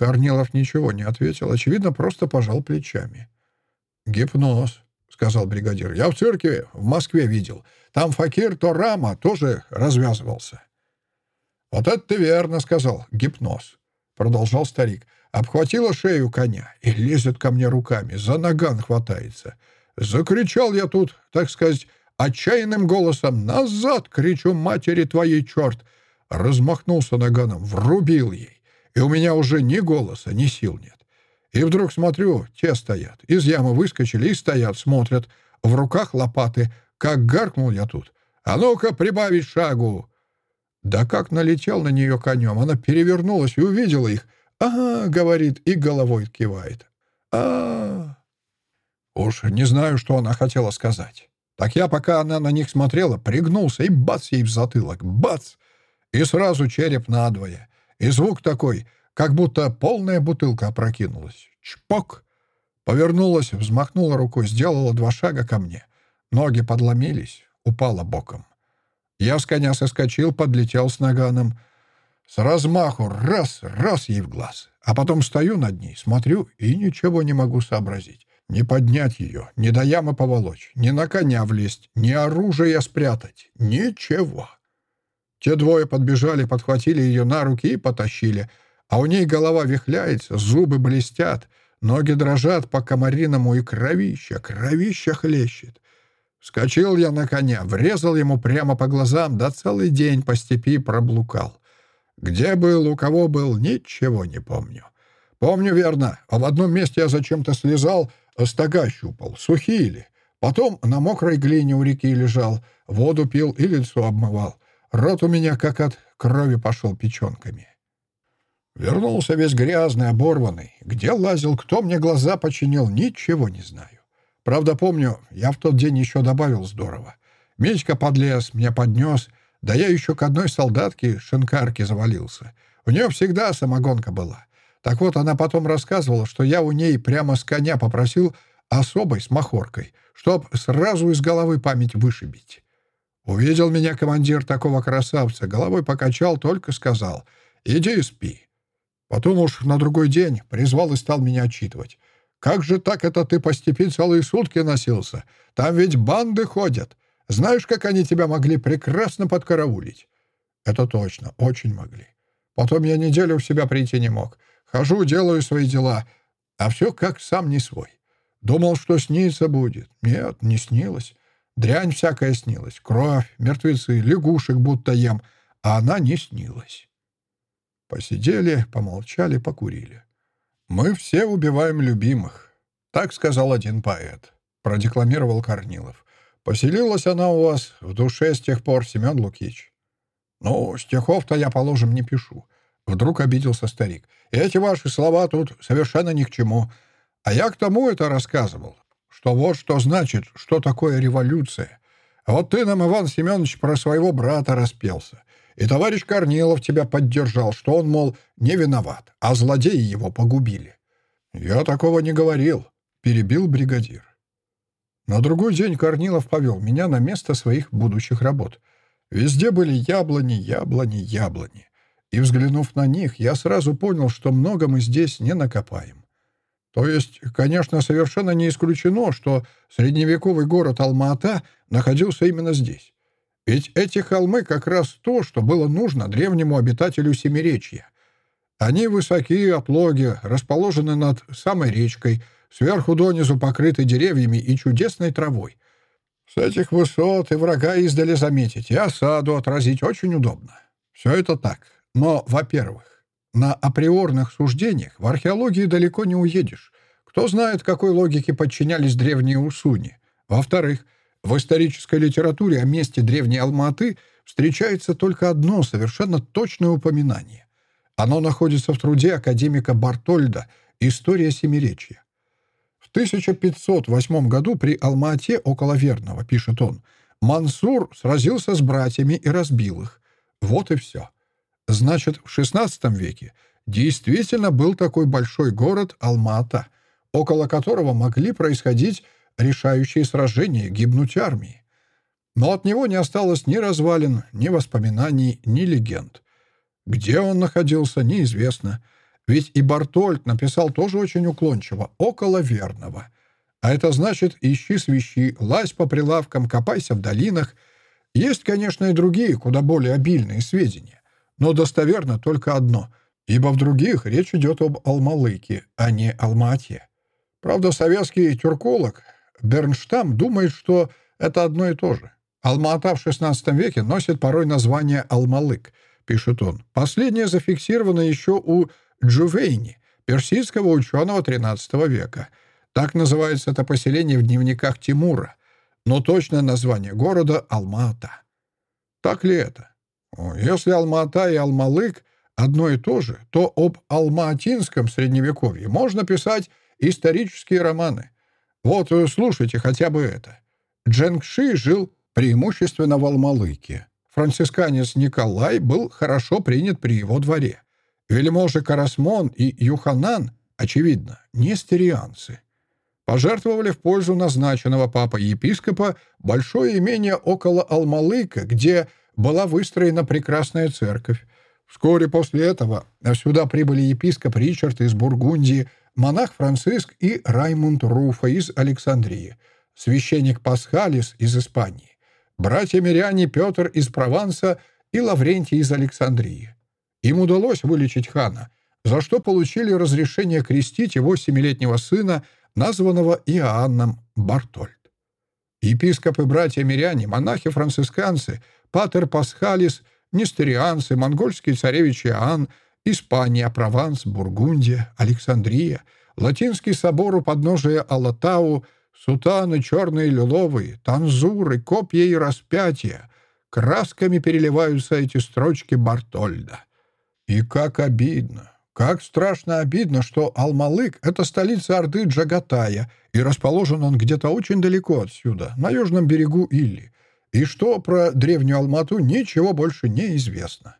Корнилов ничего не ответил, очевидно, просто пожал плечами. «Гипноз», — сказал бригадир. «Я в церкви в Москве видел. Там факир Торама тоже развязывался». «Вот это ты верно сказал. Гипноз», — продолжал старик. «Обхватила шею коня и лезет ко мне руками, за наган хватается. Закричал я тут, так сказать, отчаянным голосом. «Назад!» — кричу матери твоей, черт! Размахнулся наганом, врубил ей и у меня уже ни голоса, ни сил нет. И вдруг смотрю, те стоят, из ямы выскочили и стоят, смотрят, в руках лопаты. Как гаркнул я тут. «А ну-ка, прибавить шагу!» Да как налетел на нее конем, она перевернулась и увидела их. «Ага», — говорит, и головой кивает. а Уж не знаю, что она хотела сказать. Так я, пока она на них смотрела, пригнулся и бац ей в затылок. Бац! И сразу череп надвое. И звук такой, как будто полная бутылка опрокинулась. Чпок! Повернулась, взмахнула рукой, сделала два шага ко мне. Ноги подломились, упала боком. Я с коня соскочил, подлетел с наганом. С размаху раз, раз ей в глаз. А потом стою над ней, смотрю и ничего не могу сообразить. Не поднять ее, не до ямы поволочь, ни на коня влезть, ни оружие спрятать. Ничего. Те двое подбежали, подхватили ее на руки и потащили. А у ней голова вихляется, зубы блестят, ноги дрожат по комариному и кровища, кровища хлещет. Вскочил я на коня, врезал ему прямо по глазам, да целый день по степи проблукал. Где был, у кого был, ничего не помню. Помню верно, а в одном месте я зачем-то слезал, стога щупал, сухие ли. Потом на мокрой глине у реки лежал, воду пил и лицо обмывал. Рот у меня как от крови пошел печенками. Вернулся весь грязный, оборванный. Где лазил, кто мне глаза починил, ничего не знаю. Правда, помню, я в тот день еще добавил здорово. Мечка подлез, меня поднес, да я еще к одной солдатке шинкарке завалился. У нее всегда самогонка была. Так вот, она потом рассказывала, что я у ней прямо с коня попросил особой с махоркой, чтоб сразу из головы память вышибить. Увидел меня командир такого красавца, головой покачал, только сказал «Иди спи». Потом уж на другой день призвал и стал меня отчитывать. Как же так это ты по степи целые сутки носился? Там ведь банды ходят. Знаешь, как они тебя могли прекрасно подкараулить?» «Это точно, очень могли. Потом я неделю в себя прийти не мог. Хожу, делаю свои дела, а все как сам не свой. Думал, что снится будет. Нет, не снилось. Дрянь всякая снилась. Кровь, мертвецы, лягушек будто ем. А она не снилась». Посидели, помолчали, покурили. «Мы все убиваем любимых», — так сказал один поэт, — продекламировал Корнилов. «Поселилась она у вас в душе с тех пор, Семен Лукич». «Ну, стихов-то я, положим, не пишу». Вдруг обиделся старик. «Эти ваши слова тут совершенно ни к чему. А я к тому это рассказывал, что вот что значит, что такое революция. Вот ты нам, Иван Семенович, про своего брата распелся. И товарищ Корнилов тебя поддержал, что он, мол, не виноват, а злодеи его погубили. «Я такого не говорил», — перебил бригадир. На другой день Корнилов повел меня на место своих будущих работ. Везде были яблони, яблони, яблони. И, взглянув на них, я сразу понял, что много мы здесь не накопаем. То есть, конечно, совершенно не исключено, что средневековый город Алма-Ата находился именно здесь. Ведь эти холмы как раз то, что было нужно древнему обитателю Семиречья. Они высокие, отлоги, расположены над самой речкой, сверху донизу покрыты деревьями и чудесной травой. С этих высот и врага издали заметить, и осаду отразить очень удобно. Все это так. Но, во-первых, на априорных суждениях в археологии далеко не уедешь. Кто знает, какой логике подчинялись древние усуни. Во-вторых, в исторической литературе о месте древней Алматы встречается только одно совершенно точное упоминание. Оно находится в труде академика Бартольда «История Семиречья». В 1508 году при Алмате около Верного, пишет он, Мансур сразился с братьями и разбил их. Вот и все. Значит, в XVI веке действительно был такой большой город Алмата, около которого могли происходить решающие сражения, гибнуть армии. Но от него не осталось ни развалин, ни воспоминаний, ни легенд. Где он находился, неизвестно. Ведь и Бартольд написал тоже очень уклончиво, около верного. А это значит, ищи свищи, лазь по прилавкам, копайся в долинах. Есть, конечно, и другие, куда более обильные сведения. Но достоверно только одно, ибо в других речь идет об Алмалыке, а не Алмате. Правда, советский тюрколог Бернштам думает, что это одно и то же. Алма-Ата в XVI веке носит порой название Алмалык, пишет он. Последнее зафиксировано еще у Джувейни, персидского ученого XIII века. Так называется это поселение в дневниках Тимура. Но точное название города — Алма-Ата. Так ли это? Если Алма-Ата и Алмалык одно и то же, то об Алма-Атинском средневековье можно писать исторические романы — вот, э, слушайте хотя бы это. Дженгши жил преимущественно в Алмалыке. Францисканец Николай был хорошо принят при его дворе. Вельможи Карасмон и Юханан, очевидно, не стерианцы. Пожертвовали в пользу назначенного папа-епископа большое имение около Алмалыка, где была выстроена прекрасная церковь. Вскоре после этого сюда прибыли епископ Ричард из Бургундии, монах Франциск и Раймунд Руфа из Александрии, священник Пасхалис из Испании, братья-миряне Петр из Прованса и Лаврентий из Александрии. Им удалось вылечить хана, за что получили разрешение крестить его семилетнего сына, названного Иоанном Бартольд. Епископы, братья-миряне, монахи-францисканцы, патер Пасхалис, нестерианцы, монгольский царевич Иоанн, Испания, Прованс, Бургундия, Александрия, Латинский собор у подножия Алатау, сутаны черные и лиловые, танзуры, копья и распятия. Красками переливаются эти строчки Бартольда. И как обидно, как страшно обидно, что Алмалык — это столица Орды Джагатая, и расположен он где-то очень далеко отсюда, на южном берегу Илли, и что про древнюю Алмату ничего больше не известно.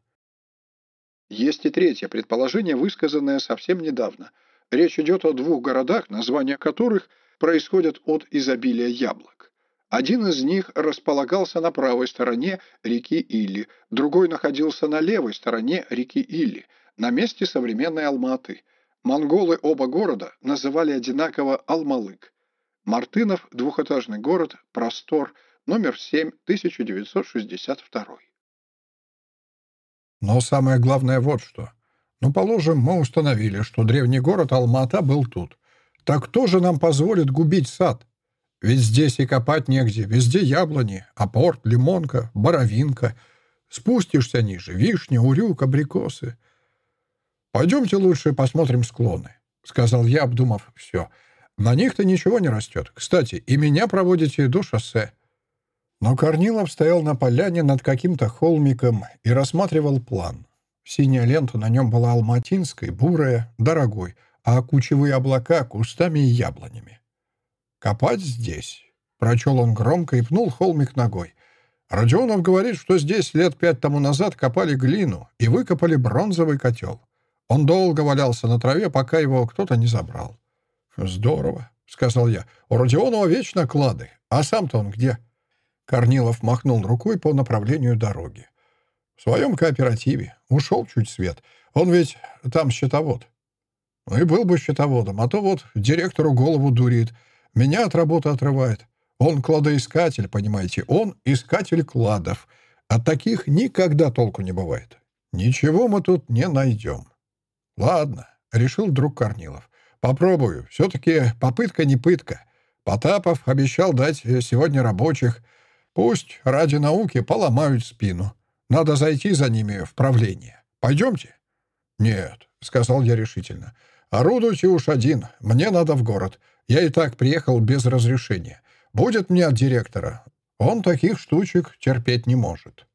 Есть и третье предположение, высказанное совсем недавно. Речь идет о двух городах, названия которых происходят от изобилия яблок. Один из них располагался на правой стороне реки Или, другой находился на левой стороне реки Или, на месте современной Алматы. Монголы оба города называли одинаково Алмалык. Мартынов, двухэтажный город, простор, номер 7, 1962. Но самое главное вот что. Ну, положим, мы установили, что древний город Алмата был тут. Так кто же нам позволит губить сад? Ведь здесь и копать негде, везде яблони, апорт, лимонка, боровинка. Спустишься ниже, вишни, урюк, абрикосы. «Пойдемте лучше посмотрим склоны», — сказал я, обдумав все. «На них-то ничего не растет. Кстати, и меня проводите до шоссе». Но Корнилов стоял на поляне над каким-то холмиком и рассматривал план. Синяя лента на нем была алматинской, бурая, дорогой, а кучевые облака — кустами и яблонями. «Копать здесь», — прочел он громко и пнул холмик ногой. «Родионов говорит, что здесь лет пять тому назад копали глину и выкопали бронзовый котел. Он долго валялся на траве, пока его кто-то не забрал». «Здорово», — сказал я. «У Родионова вечно клады. А сам-то он где?» Корнилов махнул рукой по направлению дороги. «В своем кооперативе. Ушел чуть свет. Он ведь там счетовод». «Ну и был бы счетоводом, а то вот директору голову дурит». Меня от работы отрывает. Он кладоискатель, понимаете, он искатель кладов. От таких никогда толку не бывает. Ничего мы тут не найдем. Ладно, решил друг Корнилов. Попробую. Все-таки попытка не пытка. Потапов обещал дать э, сегодня рабочих. Пусть ради науки поломают спину. Надо зайти за ними в правление. Пойдемте? Нет, сказал я решительно. Орудуйте уж один. Мне надо в город. Я и так приехал без разрешения. Будет мне от директора. Он таких штучек терпеть не может.